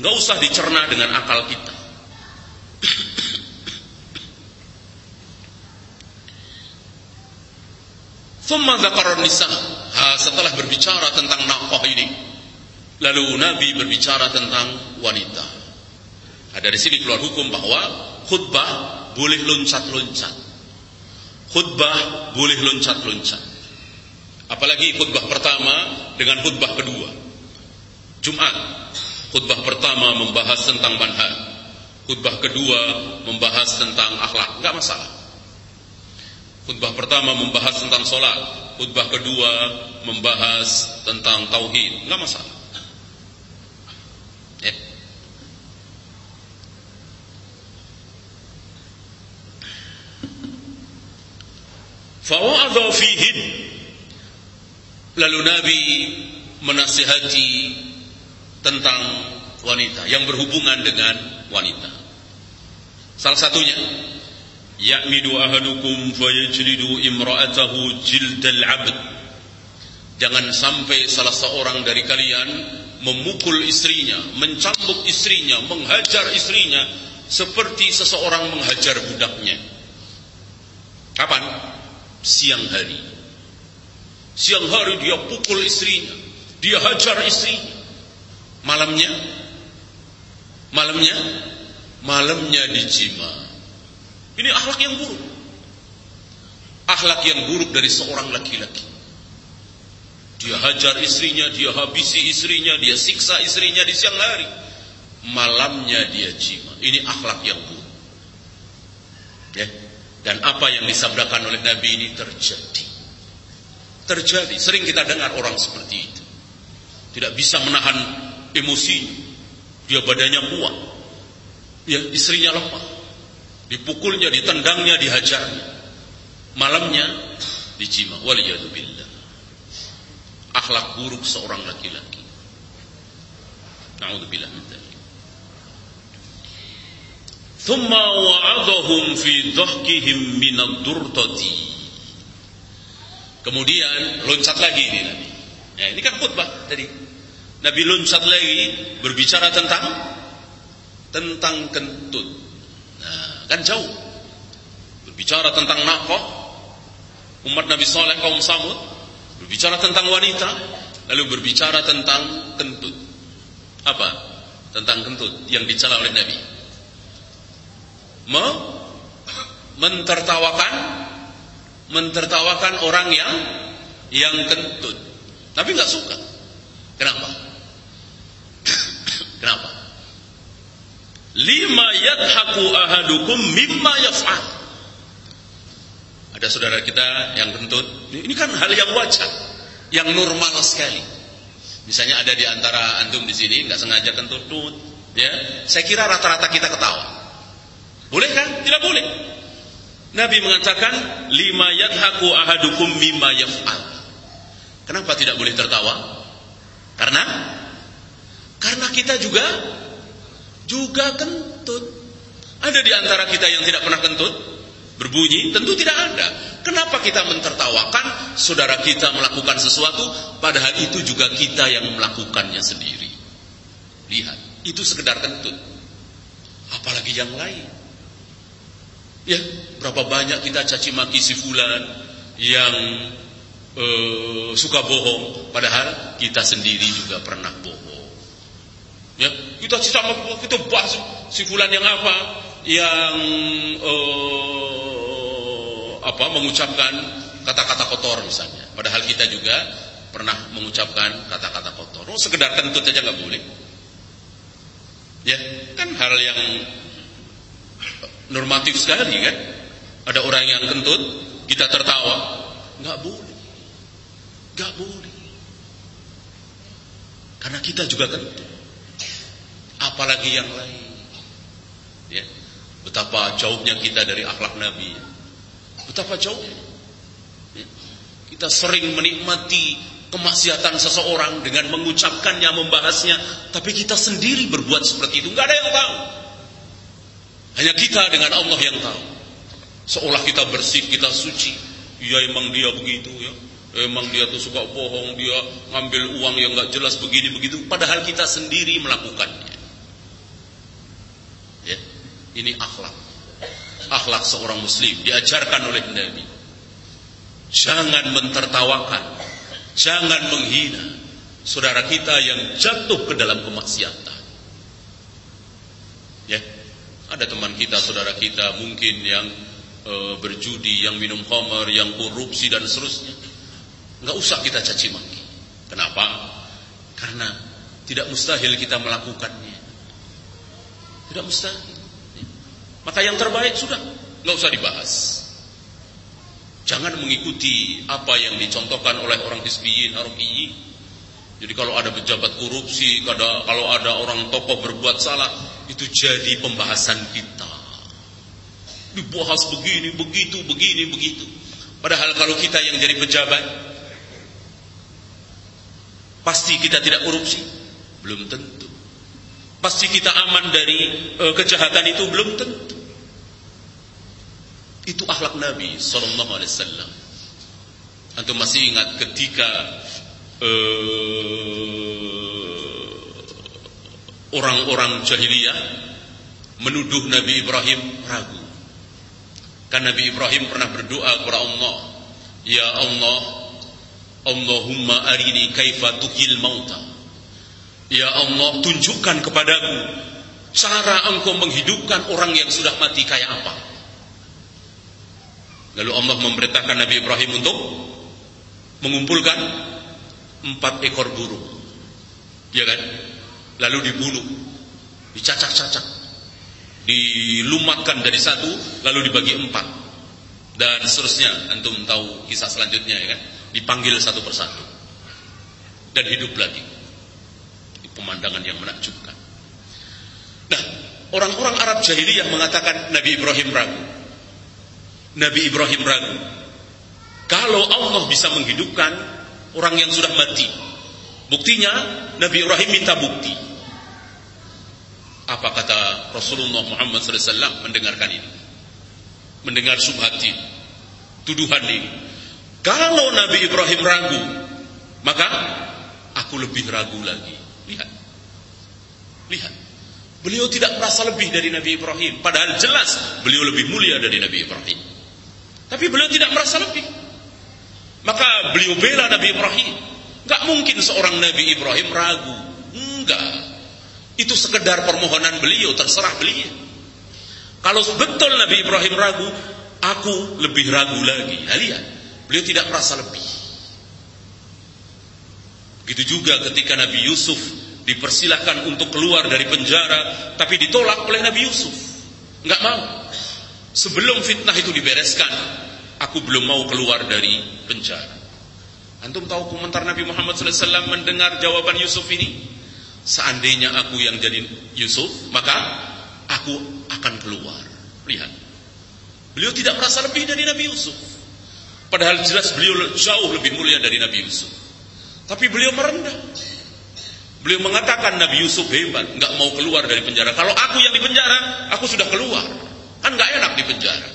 Enggak usah dicerna dengan akal kita. Thumma dzakara nisa. Setelah berbicara tentang nafkah ini, lalu Nabi berbicara tentang wanita. Nah, dari sini keluar hukum bahwa khutbah boleh loncat-loncat. Khutbah boleh loncat-loncat. Apalagi khutbah pertama dengan khutbah kedua. Jumat, khutbah pertama membahas tentang manhaj. Khutbah kedua membahas tentang akhlak, enggak masalah. Khutbah pertama membahas tentang solat, khutbah kedua membahas tentang tauhid, nggak masalah. Ya. Fawa'adha fihin Lalu Nabi menasihati tentang wanita yang berhubungan dengan wanita. Salah satunya ya'midu ahadukum fayajlidu imra'atahu jildal 'abd jangan sampai salah seorang dari kalian memukul istrinya, mencambuk istrinya, menghajar istrinya seperti seseorang menghajar budaknya. Kapan? Siang hari. Siang hari dia pukul istrinya, dia hajar istrinya. Malamnya, malamnya, malamnya dijima. Ini akhlak yang buruk. Akhlak yang buruk dari seorang laki-laki. Dia hajar istrinya, dia habisi istrinya, dia siksa istrinya di siang hari. Malamnya dia jima. Ini akhlak yang buruk. Ya. Dan apa yang disabdakan oleh Nabi ini terjadi. Terjadi. Sering kita dengar orang seperti itu. Tidak bisa menahan emosi. Dia badannya kuat. Ya, istrinya lemah. Dipukulnya, ditendangnya, dihajarnya. Malamnya dijima. Waliyadzubillah akhlak buruk seorang laki-laki. Na'udzubillah min dzalik. Thumma wa'adahum fi dhahkihim min ad-durtati. Kemudian loncat lagi ini Nabi. Ya, ini kan khutbah tadi. Nabi loncat lagi berbicara tentang tentang kentut. Nah, kan jauh. Berbicara tentang nafkah umat Nabi Saleh kaum Samud Berbicara tentang wanita, lalu berbicara tentang kentut. Apa? Tentang kentut yang dicela oleh Nabi. Me mentertawakan mentertawakan orang yang yang kentut. Nabi nggak suka. Kenapa? Kenapa? Lima yadhaku ahadukum mimma yaf'al. Ada saudara kita yang kentut, ini kan hal yang wajar, yang normal sekali. Misalnya ada di antara antum di sini nggak sengaja kentut, ya. Saya kira rata-rata kita ketawa. Boleh kan? Tidak boleh. Nabi mengatakan lima yadhaku ahadukum mimma yaf'al. Kenapa tidak boleh tertawa? Karena karena kita juga juga kentut. Ada di antara kita yang tidak pernah kentut? Berbunyi? Tentu tidak ada. Kenapa kita mentertawakan saudara kita melakukan sesuatu padahal itu juga kita yang melakukannya sendiri. Lihat, itu sekedar kentut. Apalagi yang lain. Ya, berapa banyak kita caci maki si fulan yang uh, suka bohong padahal kita sendiri juga pernah bohong. Ya, kita sama kita bahas si fulan yang apa? yang uh, apa mengucapkan kata-kata kotor misalnya. Padahal kita juga pernah mengucapkan kata-kata kotor. Oh, sekedar kentut aja nggak boleh. Ya, kan hal yang normatif sekali kan. Ada orang yang kentut, kita tertawa, nggak boleh. nggak boleh. Karena kita juga kentut. Apalagi yang lain. Ya. Betapa jauhnya kita dari akhlak Nabi. Betapa jauh. Ya. Kita sering menikmati kemaksiatan seseorang dengan mengucapkannya, membahasnya, tapi kita sendiri berbuat seperti itu. Enggak ada yang tahu. Hanya kita dengan Allah yang tahu. Seolah kita bersih, kita suci. Ya emang dia begitu ya. Emang dia tuh suka bohong, dia ngambil uang yang nggak jelas begini begitu. Padahal kita sendiri melakukannya. Ya. Ini akhlak. Akhlak seorang muslim diajarkan oleh Nabi. Jangan mentertawakan, jangan menghina saudara kita yang jatuh ke dalam kemaksiatan. Ya. Ada teman kita, saudara kita mungkin yang e, berjudi, yang minum khamar, yang korupsi dan seterusnya. Enggak usah kita caci maki. Kenapa? Karena tidak mustahil kita melakukannya. Tidak mustahil. Maka yang terbaik sudah, nggak usah dibahas. Jangan mengikuti apa yang dicontohkan oleh orang hisbiyin, harokiyin. Jadi kalau ada pejabat korupsi, kalau ada orang tokoh berbuat salah, itu jadi pembahasan kita. Dibahas begini, begitu, begini, begitu. Padahal kalau kita yang jadi pejabat, pasti kita tidak korupsi? Belum tentu. Pasti kita aman dari uh, kejahatan itu? Belum tentu. Itu akhlak Nabi Sallallahu Alaihi Wasallam. Antum masih ingat ketika uh, orang-orang jahiliyah menuduh Nabi Ibrahim ragu. Kan Nabi Ibrahim pernah berdoa kepada Allah, "Ya Allah, Allahumma arini kaifa tukil mauta." Ya Allah, tunjukkan kepadaku cara engkau menghidupkan orang yang sudah mati kayak apa. Lalu Allah memerintahkan Nabi Ibrahim untuk mengumpulkan empat ekor burung. Ya kan? Lalu dibunuh, dicacak-cacak, dilumatkan dari satu, lalu dibagi empat. Dan seterusnya, antum tahu kisah selanjutnya ya kan? Dipanggil satu persatu. Dan hidup lagi. Di pemandangan yang menakjubkan. Nah, orang-orang Arab jahiliyah mengatakan Nabi Ibrahim ragu. Nabi Ibrahim ragu. Kalau Allah bisa menghidupkan orang yang sudah mati. Buktinya Nabi Ibrahim minta bukti. Apa kata Rasulullah Muhammad SAW mendengarkan ini? Mendengar subhat ini. Tuduhan ini. Kalau Nabi Ibrahim ragu, maka aku lebih ragu lagi. Lihat. Lihat. Beliau tidak merasa lebih dari Nabi Ibrahim. Padahal jelas beliau lebih mulia dari Nabi Ibrahim. Tapi beliau tidak merasa lebih. Maka beliau bela Nabi Ibrahim. Gak mungkin seorang Nabi Ibrahim ragu. Enggak. Itu sekedar permohonan beliau, terserah beliau. Kalau betul Nabi Ibrahim ragu, aku lebih ragu lagi. Nah, lihat, beliau tidak merasa lebih. Begitu juga ketika Nabi Yusuf dipersilahkan untuk keluar dari penjara, tapi ditolak oleh Nabi Yusuf. Enggak mau. Sebelum fitnah itu dibereskan, aku belum mau keluar dari penjara. Antum tahu komentar Nabi Muhammad SAW mendengar jawaban Yusuf ini? Seandainya aku yang jadi Yusuf, maka aku akan keluar. Lihat. Beliau tidak merasa lebih dari Nabi Yusuf. Padahal jelas beliau jauh lebih mulia dari Nabi Yusuf. Tapi beliau merendah. Beliau mengatakan Nabi Yusuf hebat, nggak mau keluar dari penjara. Kalau aku yang di penjara, aku sudah keluar. Kan nggak enak di penjara.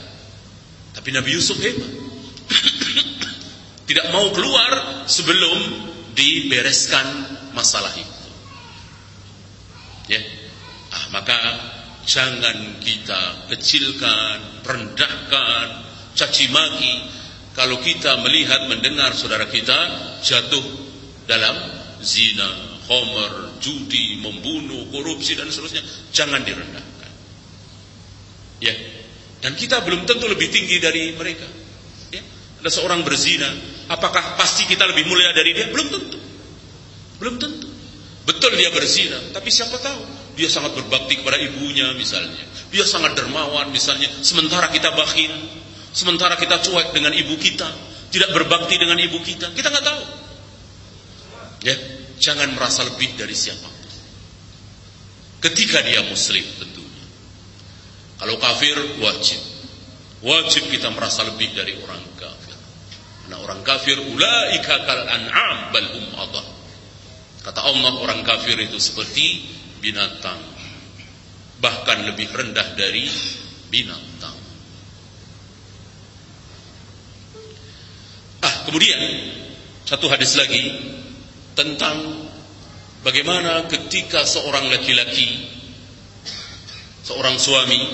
Tapi Nabi Yusuf hebat. Tidak mau keluar sebelum dibereskan masalah itu. Ya. Ah, maka jangan kita kecilkan, rendahkan, caci maki kalau kita melihat mendengar saudara kita jatuh dalam zina, homer, judi, membunuh, korupsi dan seterusnya, jangan direndahkan. Ya, dan kita belum tentu lebih tinggi dari mereka. Ya. Ada seorang berzina, apakah pasti kita lebih mulia dari dia? Belum tentu. Belum tentu. Betul dia berzina, tapi siapa tahu dia sangat berbakti kepada ibunya misalnya. Dia sangat dermawan misalnya. Sementara kita bakhil, sementara kita cuek dengan ibu kita, tidak berbakti dengan ibu kita, kita nggak tahu. Ya, jangan merasa lebih dari siapa. Ketika dia muslim tentu. Kalau kafir wajib. Wajib kita merasa lebih dari orang kafir. Karena orang kafir ulaika kal an'am bal hum. Kata Allah orang kafir itu seperti binatang. Bahkan lebih rendah dari binatang. Ah, kemudian satu hadis lagi tentang bagaimana ketika seorang laki-laki seorang suami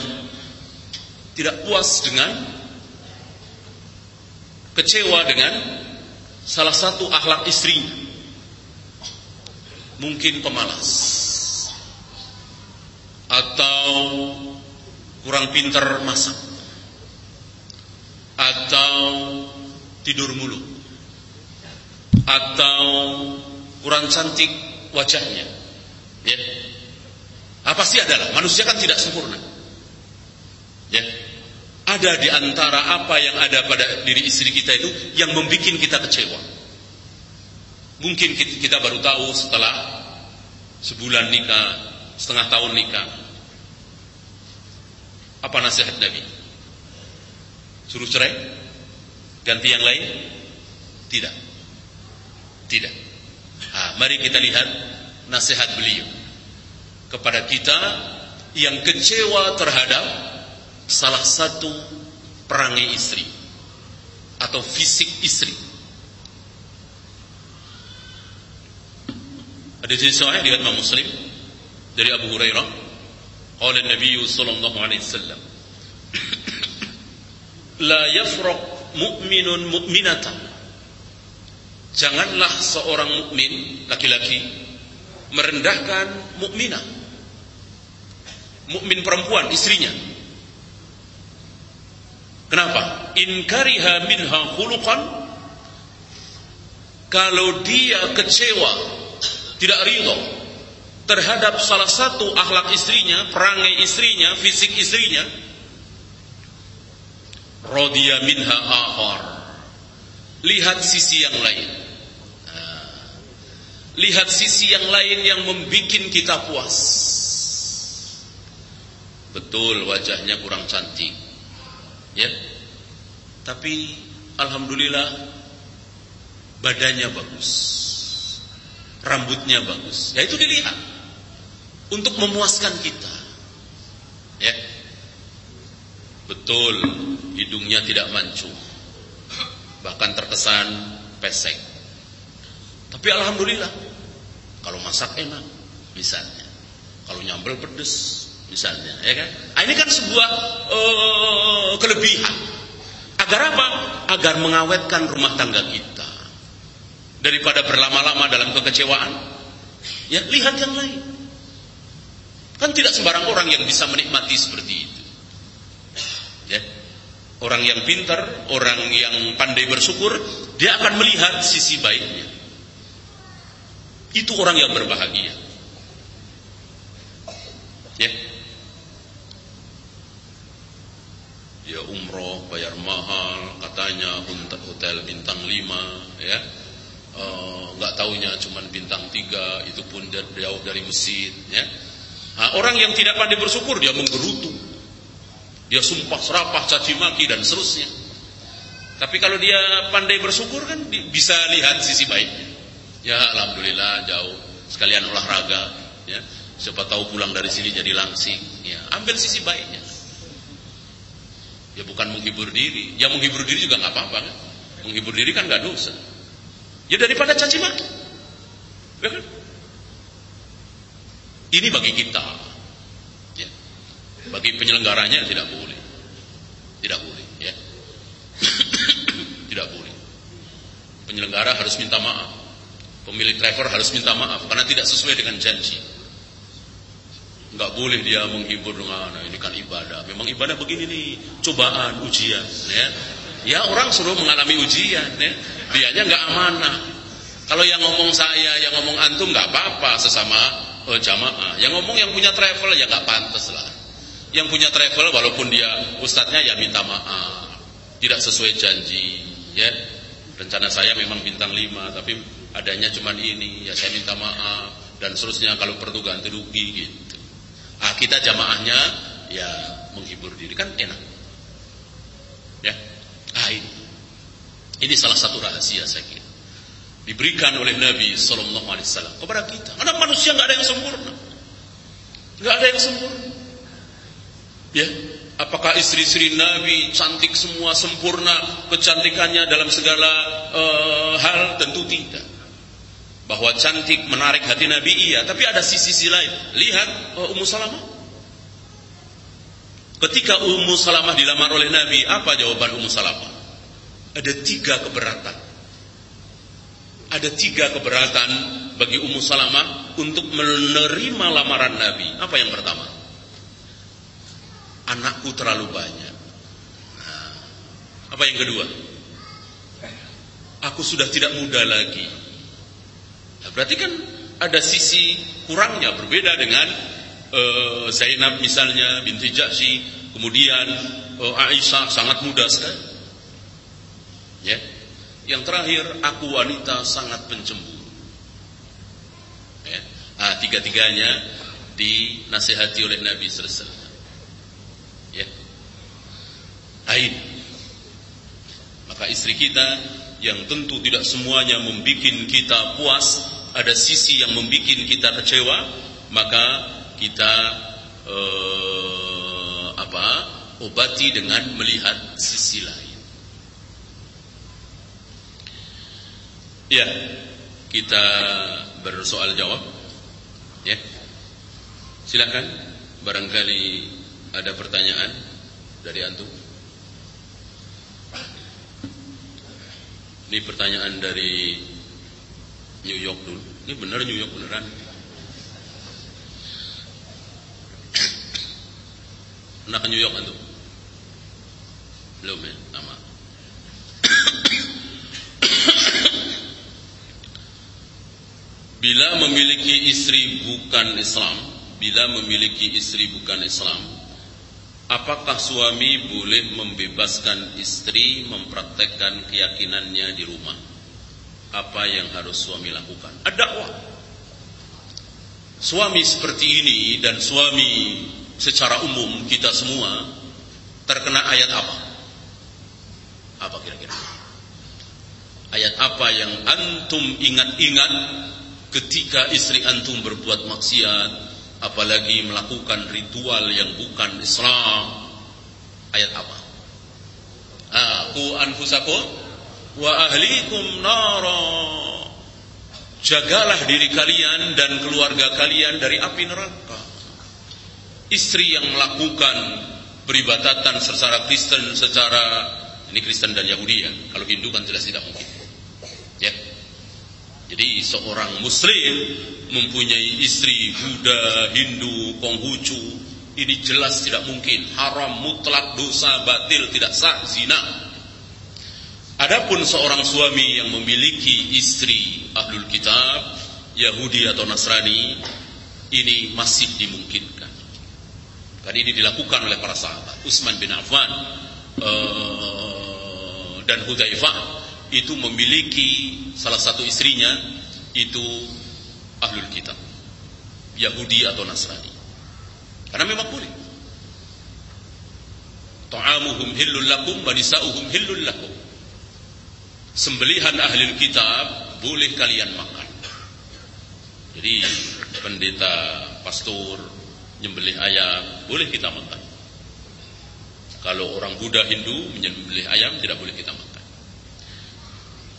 tidak puas dengan kecewa dengan salah satu akhlak istrinya mungkin pemalas. Atau kurang pintar masak. Atau tidur mulu. Atau kurang cantik wajahnya. Ya apa sih adalah manusia kan tidak sempurna. Ya. Ada di antara apa yang ada pada diri istri kita itu yang membuat kita kecewa. Mungkin kita baru tahu setelah sebulan nikah, setengah tahun nikah. Apa nasihat Nabi? Suruh cerai? Ganti yang lain? Tidak. Tidak. Nah, mari kita lihat nasihat beliau kepada kita yang kecewa terhadap salah satu perangai istri atau fisik istri. Ada jenis soalnya di Imam Muslim dari Abu Hurairah. Qala Nabi sallallahu alaihi wasallam la yafraq mu'minun mu'minatan. Janganlah seorang mukmin laki-laki merendahkan mukminah mukmin perempuan istrinya kenapa in kariha minha khuluqan kalau dia kecewa tidak ridho terhadap salah satu akhlak istrinya, perangai istrinya, fisik istrinya, rodiya minha ahar. Lihat sisi yang lain. Lihat sisi yang lain yang membuat kita puas. Betul wajahnya kurang cantik. Ya. Tapi alhamdulillah badannya bagus. Rambutnya bagus. Ya itu dilihat untuk memuaskan kita. Ya. Betul, hidungnya tidak mancung. Bahkan terkesan pesek. Tapi alhamdulillah kalau masak enak misalnya. Kalau nyambel pedes misalnya, ya kan? Nah, ini kan sebuah uh, kelebihan. Agar apa? Agar mengawetkan rumah tangga kita. Daripada berlama-lama dalam kekecewaan. Ya, lihat yang lain. Kan tidak sembarang orang yang bisa menikmati seperti itu. Ya. Orang yang pintar, orang yang pandai bersyukur, dia akan melihat sisi baiknya. Itu orang yang berbahagia. Ya. Ya umroh bayar mahal, katanya hotel bintang 5, ya. Eh, nggak uh, taunya cuma bintang 3, itu pun jauh dari masjid, ya Nah, orang yang tidak pandai bersyukur dia menggerutu. Dia sumpah serapah, caci maki dan seterusnya. Tapi kalau dia pandai bersyukur kan bisa lihat sisi baiknya. Ya alhamdulillah jauh sekalian olahraga ya. Siapa tahu pulang dari sini jadi langsing ya. Ambil sisi baiknya. Ya bukan menghibur diri. Ya menghibur diri juga nggak apa-apa kan. Menghibur diri kan nggak dosa. Ya daripada caci maki. Ya kan? Ini bagi kita. Ya. Bagi penyelenggaranya tidak boleh. Tidak boleh. Ya. tidak boleh. Penyelenggara harus minta maaf. Pemilik driver harus minta maaf karena tidak sesuai dengan janji. Enggak boleh dia menghibur dengan nah, ini kan ibadah. Memang ibadah begini nih, cobaan, ujian, ya. Ya orang suruh mengalami ujian, ya. Dianya enggak amanah. Kalau yang ngomong saya, yang ngomong antum enggak apa-apa sesama oh, jamaah. Yang ngomong yang punya travel ya nggak pantas lah. Yang punya travel walaupun dia ustadznya ya minta maaf. Tidak sesuai janji, ya. Rencana saya memang bintang 5 tapi adanya cuma ini, ya saya minta maaf dan seterusnya kalau perlu ganti rugi gitu. Ah kita jamaahnya ya menghibur diri kan enak. Ya. Ah ini. Ini salah satu rahasia saya kira diberikan oleh Nabi Sallallahu Alaihi Wasallam kepada kita. Karena manusia nggak ada yang sempurna, nggak ada yang sempurna. Ya, apakah istri-istri Nabi cantik semua sempurna kecantikannya dalam segala uh, hal? Tentu tidak. Bahwa cantik menarik hati Nabi iya, tapi ada sisi-sisi lain. Lihat uh, Ummu Salamah. Ketika Ummu Salamah dilamar oleh Nabi, apa jawaban Ummu Salamah? Ada tiga keberatan ada tiga keberatan bagi Ummu Salamah untuk menerima lamaran Nabi. Apa yang pertama? Anakku terlalu banyak. Nah, apa yang kedua? Aku sudah tidak muda lagi. Nah, berarti kan ada sisi kurangnya berbeda dengan uh, Zainab misalnya binti Jahsy, kemudian uh, Aisyah sangat muda sekali. Ya. Yang terakhir, aku wanita sangat pencemburu. Ya. Nah, tiga-tiganya dinasihati oleh Nabi Sallallahu Ya. Ain. Maka istri kita yang tentu tidak semuanya membuat kita puas, ada sisi yang membuat kita kecewa, maka kita eh, apa? obati dengan melihat sisi lain. Ya, kita bersoal jawab. Ya. Silakan, barangkali ada pertanyaan dari antum. Ini pertanyaan dari New York dulu. Ini benar New York beneran. Pernah ke New York antum? Belum ya, sama. Bila memiliki istri bukan Islam, bila memiliki istri bukan Islam, apakah suami boleh membebaskan istri mempraktekkan keyakinannya di rumah? Apa yang harus suami lakukan? Ada Suami seperti ini dan suami secara umum kita semua terkena ayat apa? Apa kira-kira? Ayat apa yang antum ingat-ingat ketika istri antum berbuat maksiat apalagi melakukan ritual yang bukan Islam ayat apa aku anfusakum wa ahlikum nara. Jagalah diri kalian dan keluarga kalian dari api neraka. Istri yang melakukan peribadatan secara Kristen secara ini Kristen dan Yahudi ya. Kalau Hindu kan jelas tidak mungkin. Ya. Jadi seorang muslim mempunyai istri Buddha, Hindu, Konghucu, ini jelas tidak mungkin. Haram, mutlak, dosa, batil, tidak sah, zina. Adapun seorang suami yang memiliki istri ahlul kitab, Yahudi atau Nasrani, ini masih dimungkinkan. Karena ini dilakukan oleh para sahabat. Utsman bin Affan uh, dan Hudzaifah itu memiliki salah satu istrinya itu ahlul kitab Yahudi atau Nasrani karena memang boleh ta'amuhum hillul lakum wa nisa'uhum hillul lakum sembelihan ahlul kitab boleh kalian makan jadi pendeta pastor nyembelih ayam boleh kita makan kalau orang Buddha Hindu menyembelih ayam tidak boleh kita makan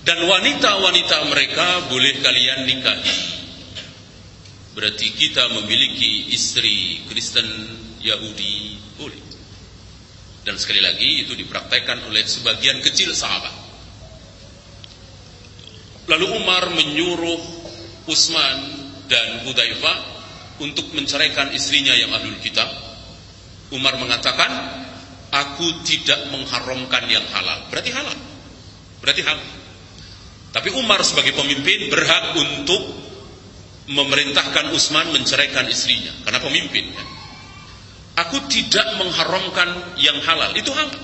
dan wanita-wanita mereka boleh kalian nikahi. Berarti kita memiliki istri Kristen Yahudi boleh. Dan sekali lagi itu dipraktekkan oleh sebagian kecil sahabat. Lalu Umar menyuruh Utsman dan Hudzaifah untuk menceraikan istrinya yang ahlul kitab. Umar mengatakan, "Aku tidak mengharamkan yang halal." Berarti halal. Berarti halal. Tapi Umar sebagai pemimpin berhak untuk memerintahkan Utsman menceraikan istrinya karena pemimpin kan. Aku tidak mengharamkan yang halal, itu halal.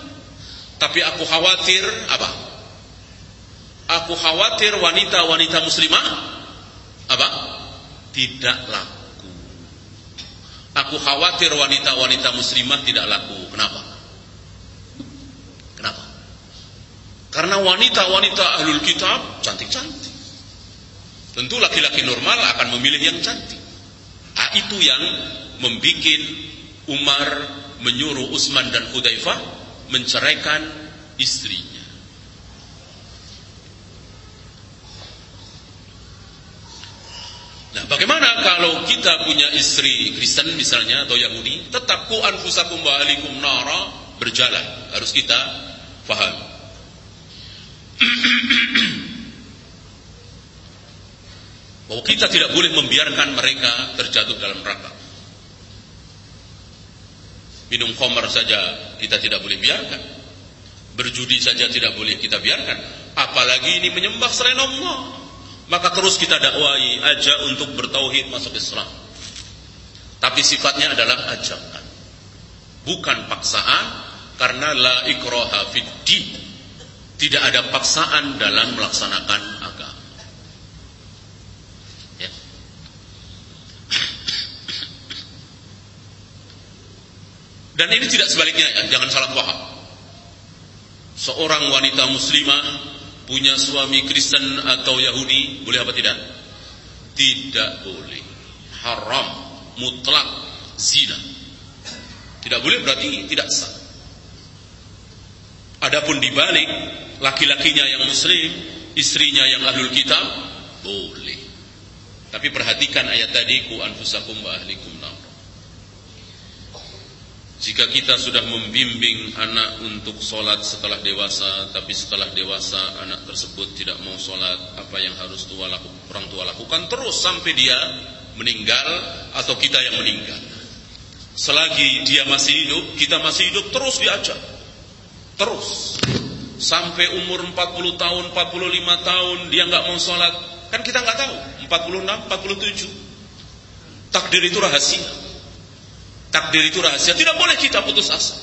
Tapi aku khawatir apa? Aku khawatir wanita-wanita muslimah apa? Tidak laku. Aku khawatir wanita-wanita muslimah tidak laku. Kenapa? Kenapa? Karena wanita-wanita ahlul kitab cantik-cantik. Tentu laki-laki normal akan memilih yang cantik. Ah, itu yang membuat Umar menyuruh Utsman dan Hudzaifah menceraikan istrinya. Nah, bagaimana kalau kita punya istri Kristen misalnya atau Yahudi, tetap ku anfusakum wa alikum nara berjalan. Harus kita pahami. Bahwa kita tidak boleh membiarkan mereka terjatuh dalam neraka. Minum khamar saja kita tidak boleh biarkan. Berjudi saja tidak boleh kita biarkan. Apalagi ini menyembah selain Allah. Maka terus kita dakwai, ajak untuk bertauhid masuk Islam. Tapi sifatnya adalah ajakan. Bukan paksaan karena la ikraha fid tidak ada paksaan dalam melaksanakan agama. Ya. Dan ini tidak sebaliknya ya, jangan salah paham. Seorang wanita muslimah punya suami Kristen atau Yahudi, boleh apa tidak? Tidak boleh. Haram, mutlak, zina. Tidak boleh berarti tidak sah. Adapun dibalik laki-lakinya yang muslim, istrinya yang ahlul kitab, boleh. Tapi perhatikan ayat tadi ku anfusakum wa ahlikum nar. Jika kita sudah membimbing anak untuk sholat setelah dewasa, tapi setelah dewasa anak tersebut tidak mau sholat, apa yang harus tua laku, orang tua lakukan terus sampai dia meninggal atau kita yang meninggal. Selagi dia masih hidup, kita masih hidup terus diajak. Terus. Sampai umur 40 tahun, 45 tahun dia nggak mau sholat. Kan kita nggak tahu. 46, 47. Takdir itu rahasia. Takdir itu rahasia, tidak boleh kita putus asa.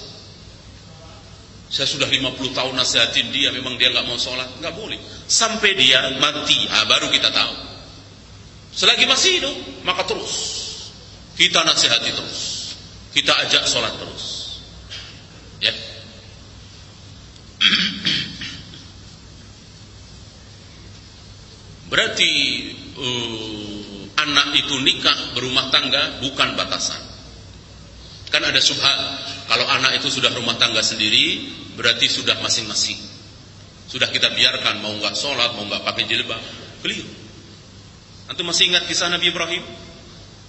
Saya sudah 50 tahun nasihatin dia, memang dia nggak mau sholat, nggak boleh. Sampai dia mati, ah, baru kita tahu. Selagi masih hidup, maka terus kita nasihati terus, kita ajak sholat terus. Ya. Berarti uh, anak itu nikah berumah tangga bukan batasan. Kan ada subhat. Kalau anak itu sudah rumah tangga sendiri, berarti sudah masing-masing. Sudah kita biarkan mau nggak sholat, mau nggak pakai jilbab, keliru. Antum masih ingat kisah Nabi Ibrahim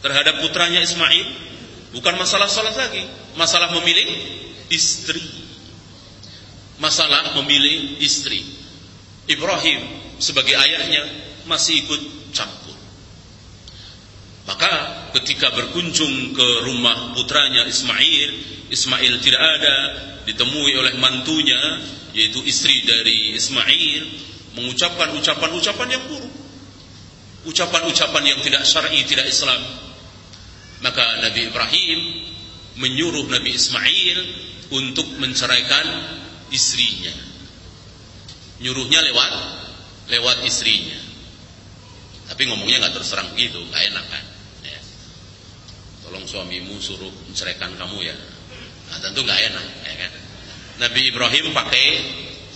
terhadap putranya Ismail? Bukan masalah sholat lagi, masalah memilih istri. Masalah memilih istri. Ibrahim sebagai ayahnya masih ikut. Maka ketika berkunjung ke rumah putranya Ismail, Ismail tidak ada, ditemui oleh mantunya, yaitu istri dari Ismail, mengucapkan ucapan-ucapan yang buruk. Ucapan-ucapan yang tidak syar'i, tidak Islam. Maka Nabi Ibrahim menyuruh Nabi Ismail untuk menceraikan istrinya. Nyuruhnya lewat lewat istrinya. Tapi ngomongnya nggak terserang gitu, nggak enak kan? Suamimu suruh menceraikan kamu ya. Nah, tentu nggak enak ya kan? Nabi Ibrahim pakai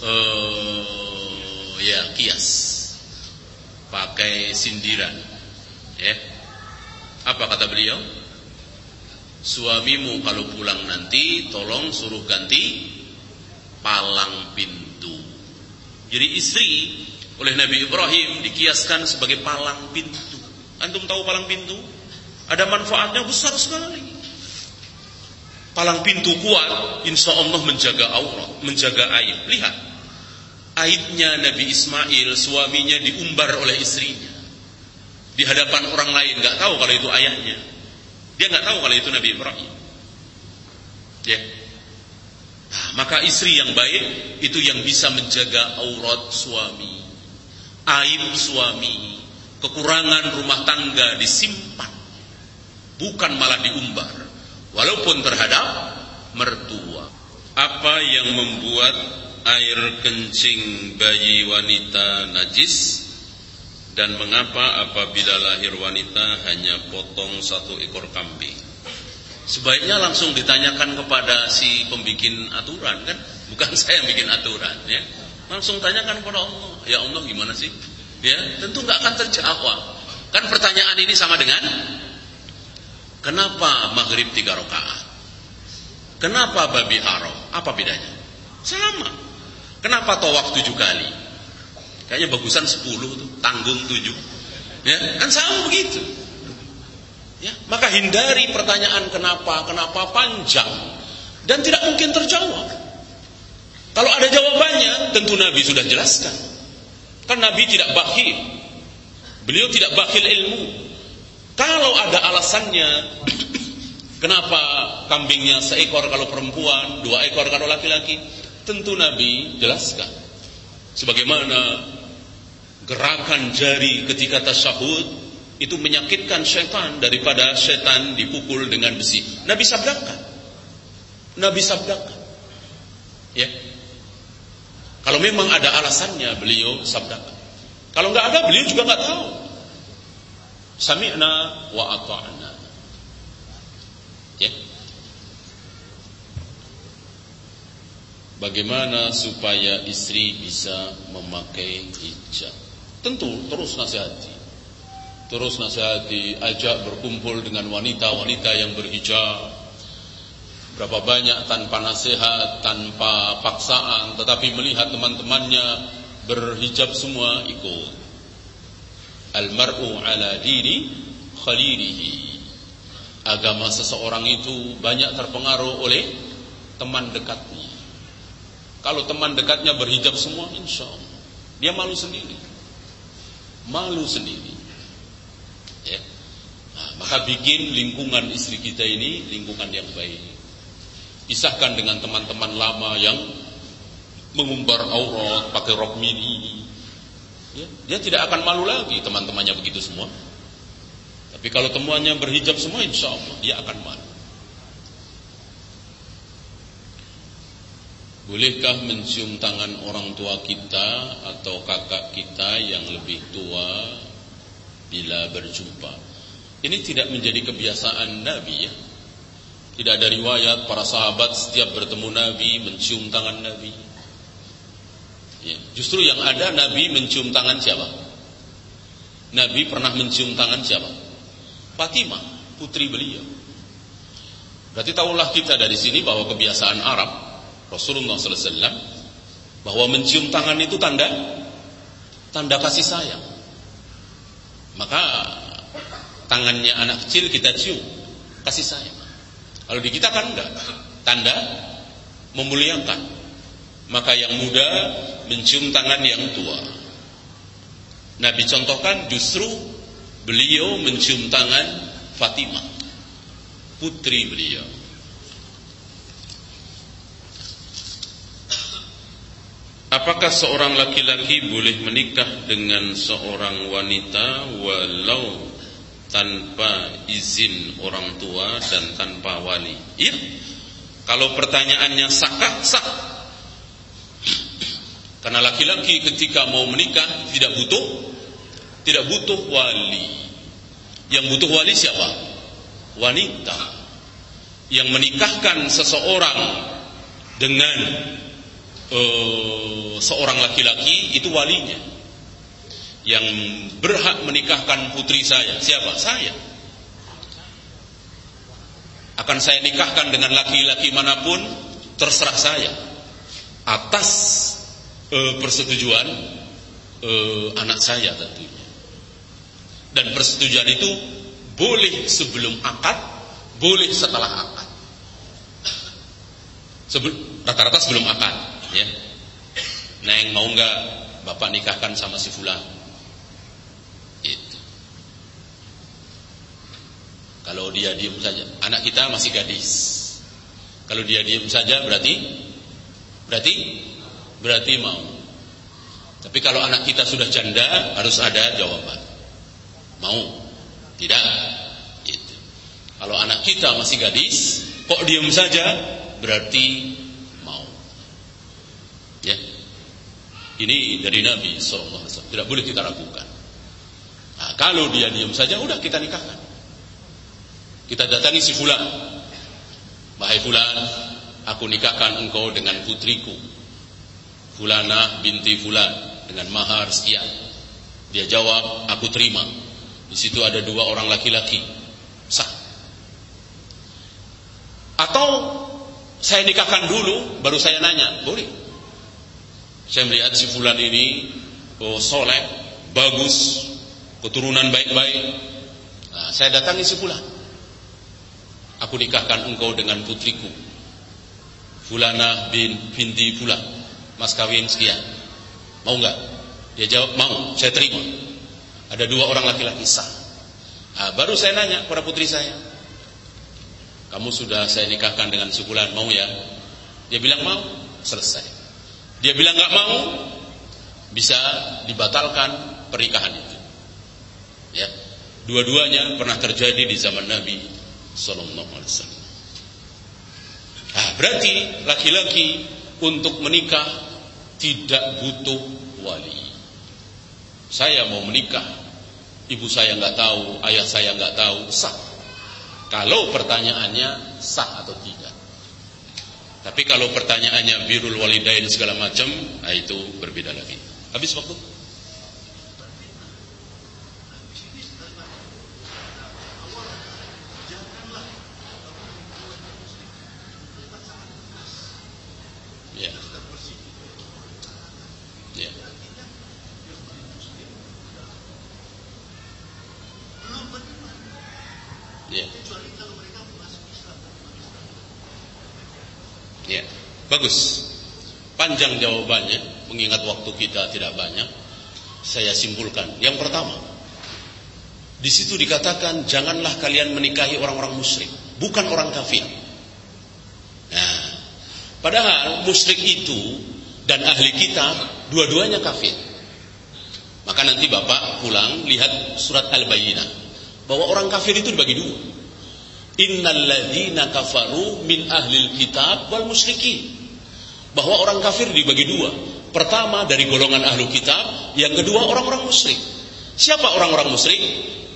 uh, ya kias. Pakai sindiran ya. Apa kata beliau? Suamimu kalau pulang nanti tolong suruh ganti palang pintu. Jadi istri oleh Nabi Ibrahim dikiaskan sebagai palang pintu. Antum tahu palang pintu ada manfaatnya besar sekali. Palang pintu kuat, insya Allah menjaga aurat, menjaga aib. Lihat, aibnya Nabi Ismail, suaminya diumbar oleh istrinya. Di hadapan orang lain, nggak tahu kalau itu ayahnya. Dia nggak tahu kalau itu Nabi Ibrahim. Ya. Nah, maka istri yang baik itu yang bisa menjaga aurat suami, aib suami, kekurangan rumah tangga disimpan bukan malah diumbar. Walaupun terhadap mertua. Apa yang membuat air kencing bayi wanita najis? Dan mengapa apabila lahir wanita hanya potong satu ekor kambing? Sebaiknya langsung ditanyakan kepada si pembikin aturan kan? Bukan saya yang bikin aturan ya. Langsung tanyakan kepada Allah. Ya Allah gimana sih? Ya tentu nggak akan terjawab. Kan pertanyaan ini sama dengan Kenapa maghrib tiga rakaat? Kenapa babi haram? Apa bedanya? Sama. Kenapa tawaf tujuh kali? Kayaknya bagusan sepuluh tuh, tanggung tujuh. Ya, kan sama begitu. Ya, maka hindari pertanyaan kenapa, kenapa panjang dan tidak mungkin terjawab. Kalau ada jawabannya, tentu Nabi sudah jelaskan. Kan Nabi tidak bakhil. Beliau tidak bakhil ilmu. Kalau ada alasannya, kenapa kambingnya seekor kalau perempuan, dua ekor kalau laki-laki, tentu Nabi jelaskan. Sebagaimana gerakan jari ketika tasyahud itu menyakitkan setan daripada setan dipukul dengan besi. Nabi sabdakan. Nabi sabdakan. Ya. Kalau memang ada alasannya beliau sabdakan. Kalau nggak ada beliau juga nggak tahu. Sami'na wa ata'na. Ya. Bagaimana supaya istri bisa memakai hijab? Tentu terus nasihati. Terus nasihati, ajak berkumpul dengan wanita-wanita yang berhijab. Berapa banyak tanpa nasihat, tanpa paksaan, tetapi melihat teman-temannya berhijab semua ikut. Al-mar'u ala dini khalilihi. agama seseorang itu banyak terpengaruh oleh teman dekatnya. Kalau teman dekatnya berhijab semua, insya Allah dia malu sendiri, malu sendiri. Ya. Nah, maka bikin lingkungan istri kita ini lingkungan yang baik. Pisahkan dengan teman-teman lama yang mengumbar aurat pakai rok mini. Ya, dia tidak akan malu lagi teman-temannya begitu semua. Tapi kalau temuannya berhijab semua insya Allah dia akan malu. Bolehkah mencium tangan orang tua kita atau kakak kita yang lebih tua bila berjumpa? Ini tidak menjadi kebiasaan Nabi ya. Tidak ada riwayat para sahabat setiap bertemu Nabi mencium tangan Nabi. Ya, justru yang ada Nabi mencium tangan siapa? Nabi pernah mencium tangan siapa? Fatimah, putri beliau. Berarti tahulah kita dari sini bahwa kebiasaan Arab Rasulullah SAW bahwa mencium tangan itu tanda tanda kasih sayang. Maka tangannya anak kecil kita cium kasih sayang. Kalau di kita kan enggak, tanda memuliakan. Maka yang muda mencium tangan yang tua. Nabi contohkan justru beliau mencium tangan Fatimah, putri beliau. Apakah seorang laki-laki boleh menikah dengan seorang wanita walau tanpa izin orang tua dan tanpa wali? Iya. Kalau pertanyaannya sahkah? Sah. Karena laki-laki ketika mau menikah tidak butuh tidak butuh wali. Yang butuh wali siapa? Wanita. Yang menikahkan seseorang dengan uh, seorang laki-laki itu walinya. Yang berhak menikahkan putri saya siapa? Saya. Akan saya nikahkan dengan laki-laki mana pun terserah saya. Atas uh, persetujuan uh, anak saya tentunya. Dan persetujuan itu boleh sebelum akad, boleh setelah akad. Rata-rata sebelum akad, ya. Neng mau nggak bapak nikahkan sama si fulan? Itu. Kalau dia diam saja, anak kita masih gadis. Kalau dia diam saja berarti berarti berarti mau. Tapi kalau anak kita sudah janda harus ada jawaban. Mau? Tidak. Itu. Kalau anak kita masih gadis, kok diam saja berarti mau. Ya. Ini dari Nabi SAW. Tidak boleh kita ragukan. Nah, kalau dia diam saja, udah kita nikahkan. Kita datangi si Fulan. Wahai Fulan, aku nikahkan engkau dengan putriku Fulana binti Fulan dengan mahar sekian. Dia jawab, aku terima. Di situ ada dua orang laki-laki. Sah. Atau saya nikahkan dulu, baru saya nanya, boleh. Saya melihat si Fulan ini, oh soleh, bagus, keturunan baik-baik. Nah, saya datangi si Fulan. Aku nikahkan engkau dengan putriku. Fulana bin binti Fulan mas kawin sekian. Mau nggak? Dia jawab mau, saya terima. Ada dua orang laki-laki sah. Nah, baru saya nanya kepada putri saya, kamu sudah saya nikahkan dengan sebulan, mau ya? Dia bilang mau, selesai. Dia bilang nggak mau, bisa dibatalkan pernikahan itu. Ya, dua-duanya pernah terjadi di zaman Nabi Sallallahu Alaihi Wasallam. Nah, berarti laki-laki untuk menikah tidak butuh wali. Saya mau menikah, ibu saya nggak tahu, ayah saya nggak tahu, sah. Kalau pertanyaannya sah atau tidak. Tapi kalau pertanyaannya birul walidain segala macam, nah itu berbeda lagi. Habis waktu? Bagus. Panjang jawabannya, mengingat waktu kita tidak banyak. Saya simpulkan. Yang pertama, di situ dikatakan janganlah kalian menikahi orang-orang musyrik, bukan orang kafir. Nah, padahal musyrik itu dan ahli kitab dua-duanya kafir. Maka nanti Bapak pulang lihat surat Al-Bayyinah bahwa orang kafir itu dibagi dua. Innalladzina kafaru min ahlil kitab wal musyrikin. Bahwa orang kafir dibagi dua. Pertama dari golongan ahlu kitab, yang kedua orang-orang musyrik. Siapa orang-orang musyrik?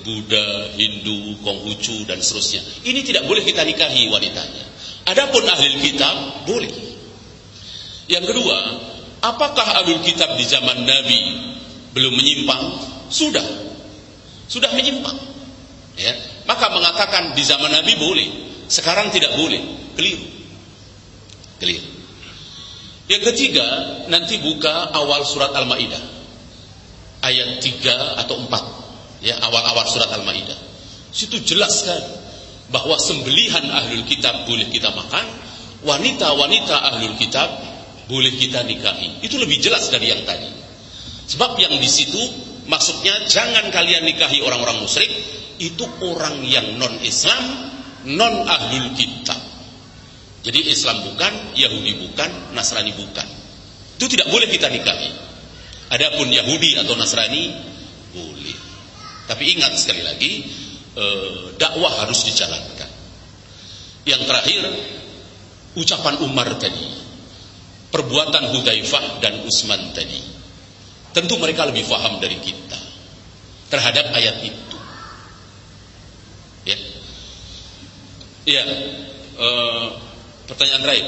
Buddha, Hindu, Konghucu dan seterusnya. Ini tidak boleh kita nikahi wanitanya. Adapun ahli kitab boleh. Yang kedua, apakah ahli kitab di zaman Nabi belum menyimpang? Sudah. Sudah menyimpang. Ya. Maka mengatakan di zaman Nabi boleh, sekarang tidak boleh. Keliru. Keliru. Yang ketiga, nanti buka awal surat Al-Maidah. Ayat 3 atau 4. Ya, awal-awal surat Al-Maidah. Situ jelas kan bahwa sembelihan ahlul kitab boleh kita makan, wanita-wanita ahlul kitab boleh kita nikahi. Itu lebih jelas dari yang tadi. Sebab yang di situ maksudnya jangan kalian nikahi orang-orang musyrik, itu orang yang non Islam, non ahlul kitab. Jadi Islam bukan, Yahudi bukan, Nasrani bukan. Itu tidak boleh kita nikahi. Adapun Yahudi atau Nasrani boleh. Tapi ingat sekali lagi, eh, dakwah harus dijalankan. Yang terakhir, ucapan Umar tadi, perbuatan Hudzaifah dan Utsman tadi. Tentu mereka lebih paham dari kita terhadap ayat itu. Ya. Iya. Uh, pertanyaan terakhir.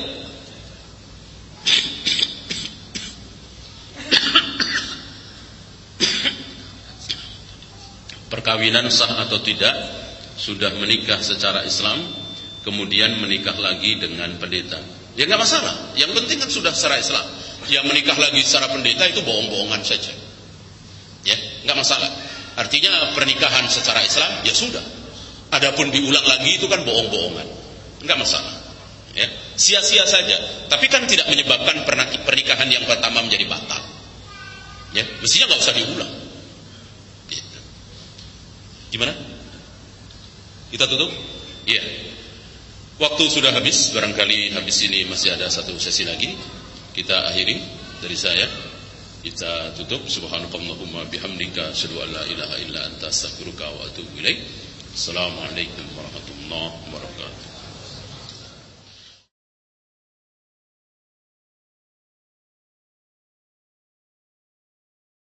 Perkawinan sah atau tidak sudah menikah secara Islam kemudian menikah lagi dengan pendeta. Ya nggak masalah. Yang penting kan sudah secara Islam. Yang menikah lagi secara pendeta itu bohong-bohongan saja. Ya, nggak masalah. Artinya pernikahan secara Islam ya sudah Adapun diulang lagi itu kan bohong-bohongan. Enggak masalah. Ya, sia-sia saja. Tapi kan tidak menyebabkan pernikahan yang pertama menjadi batal. Ya, mestinya nggak usah diulang. Gitu. Gimana? Kita tutup? Iya. Waktu sudah habis, barangkali habis ini masih ada satu sesi lagi. Kita akhiri dari saya. Kita tutup subhanakallahumma bihamdika asyhadu an la ilaha illa anta astaghfiruka wa atubu ilaik. Assalamualaikum warahmatullahi wabarakatuh.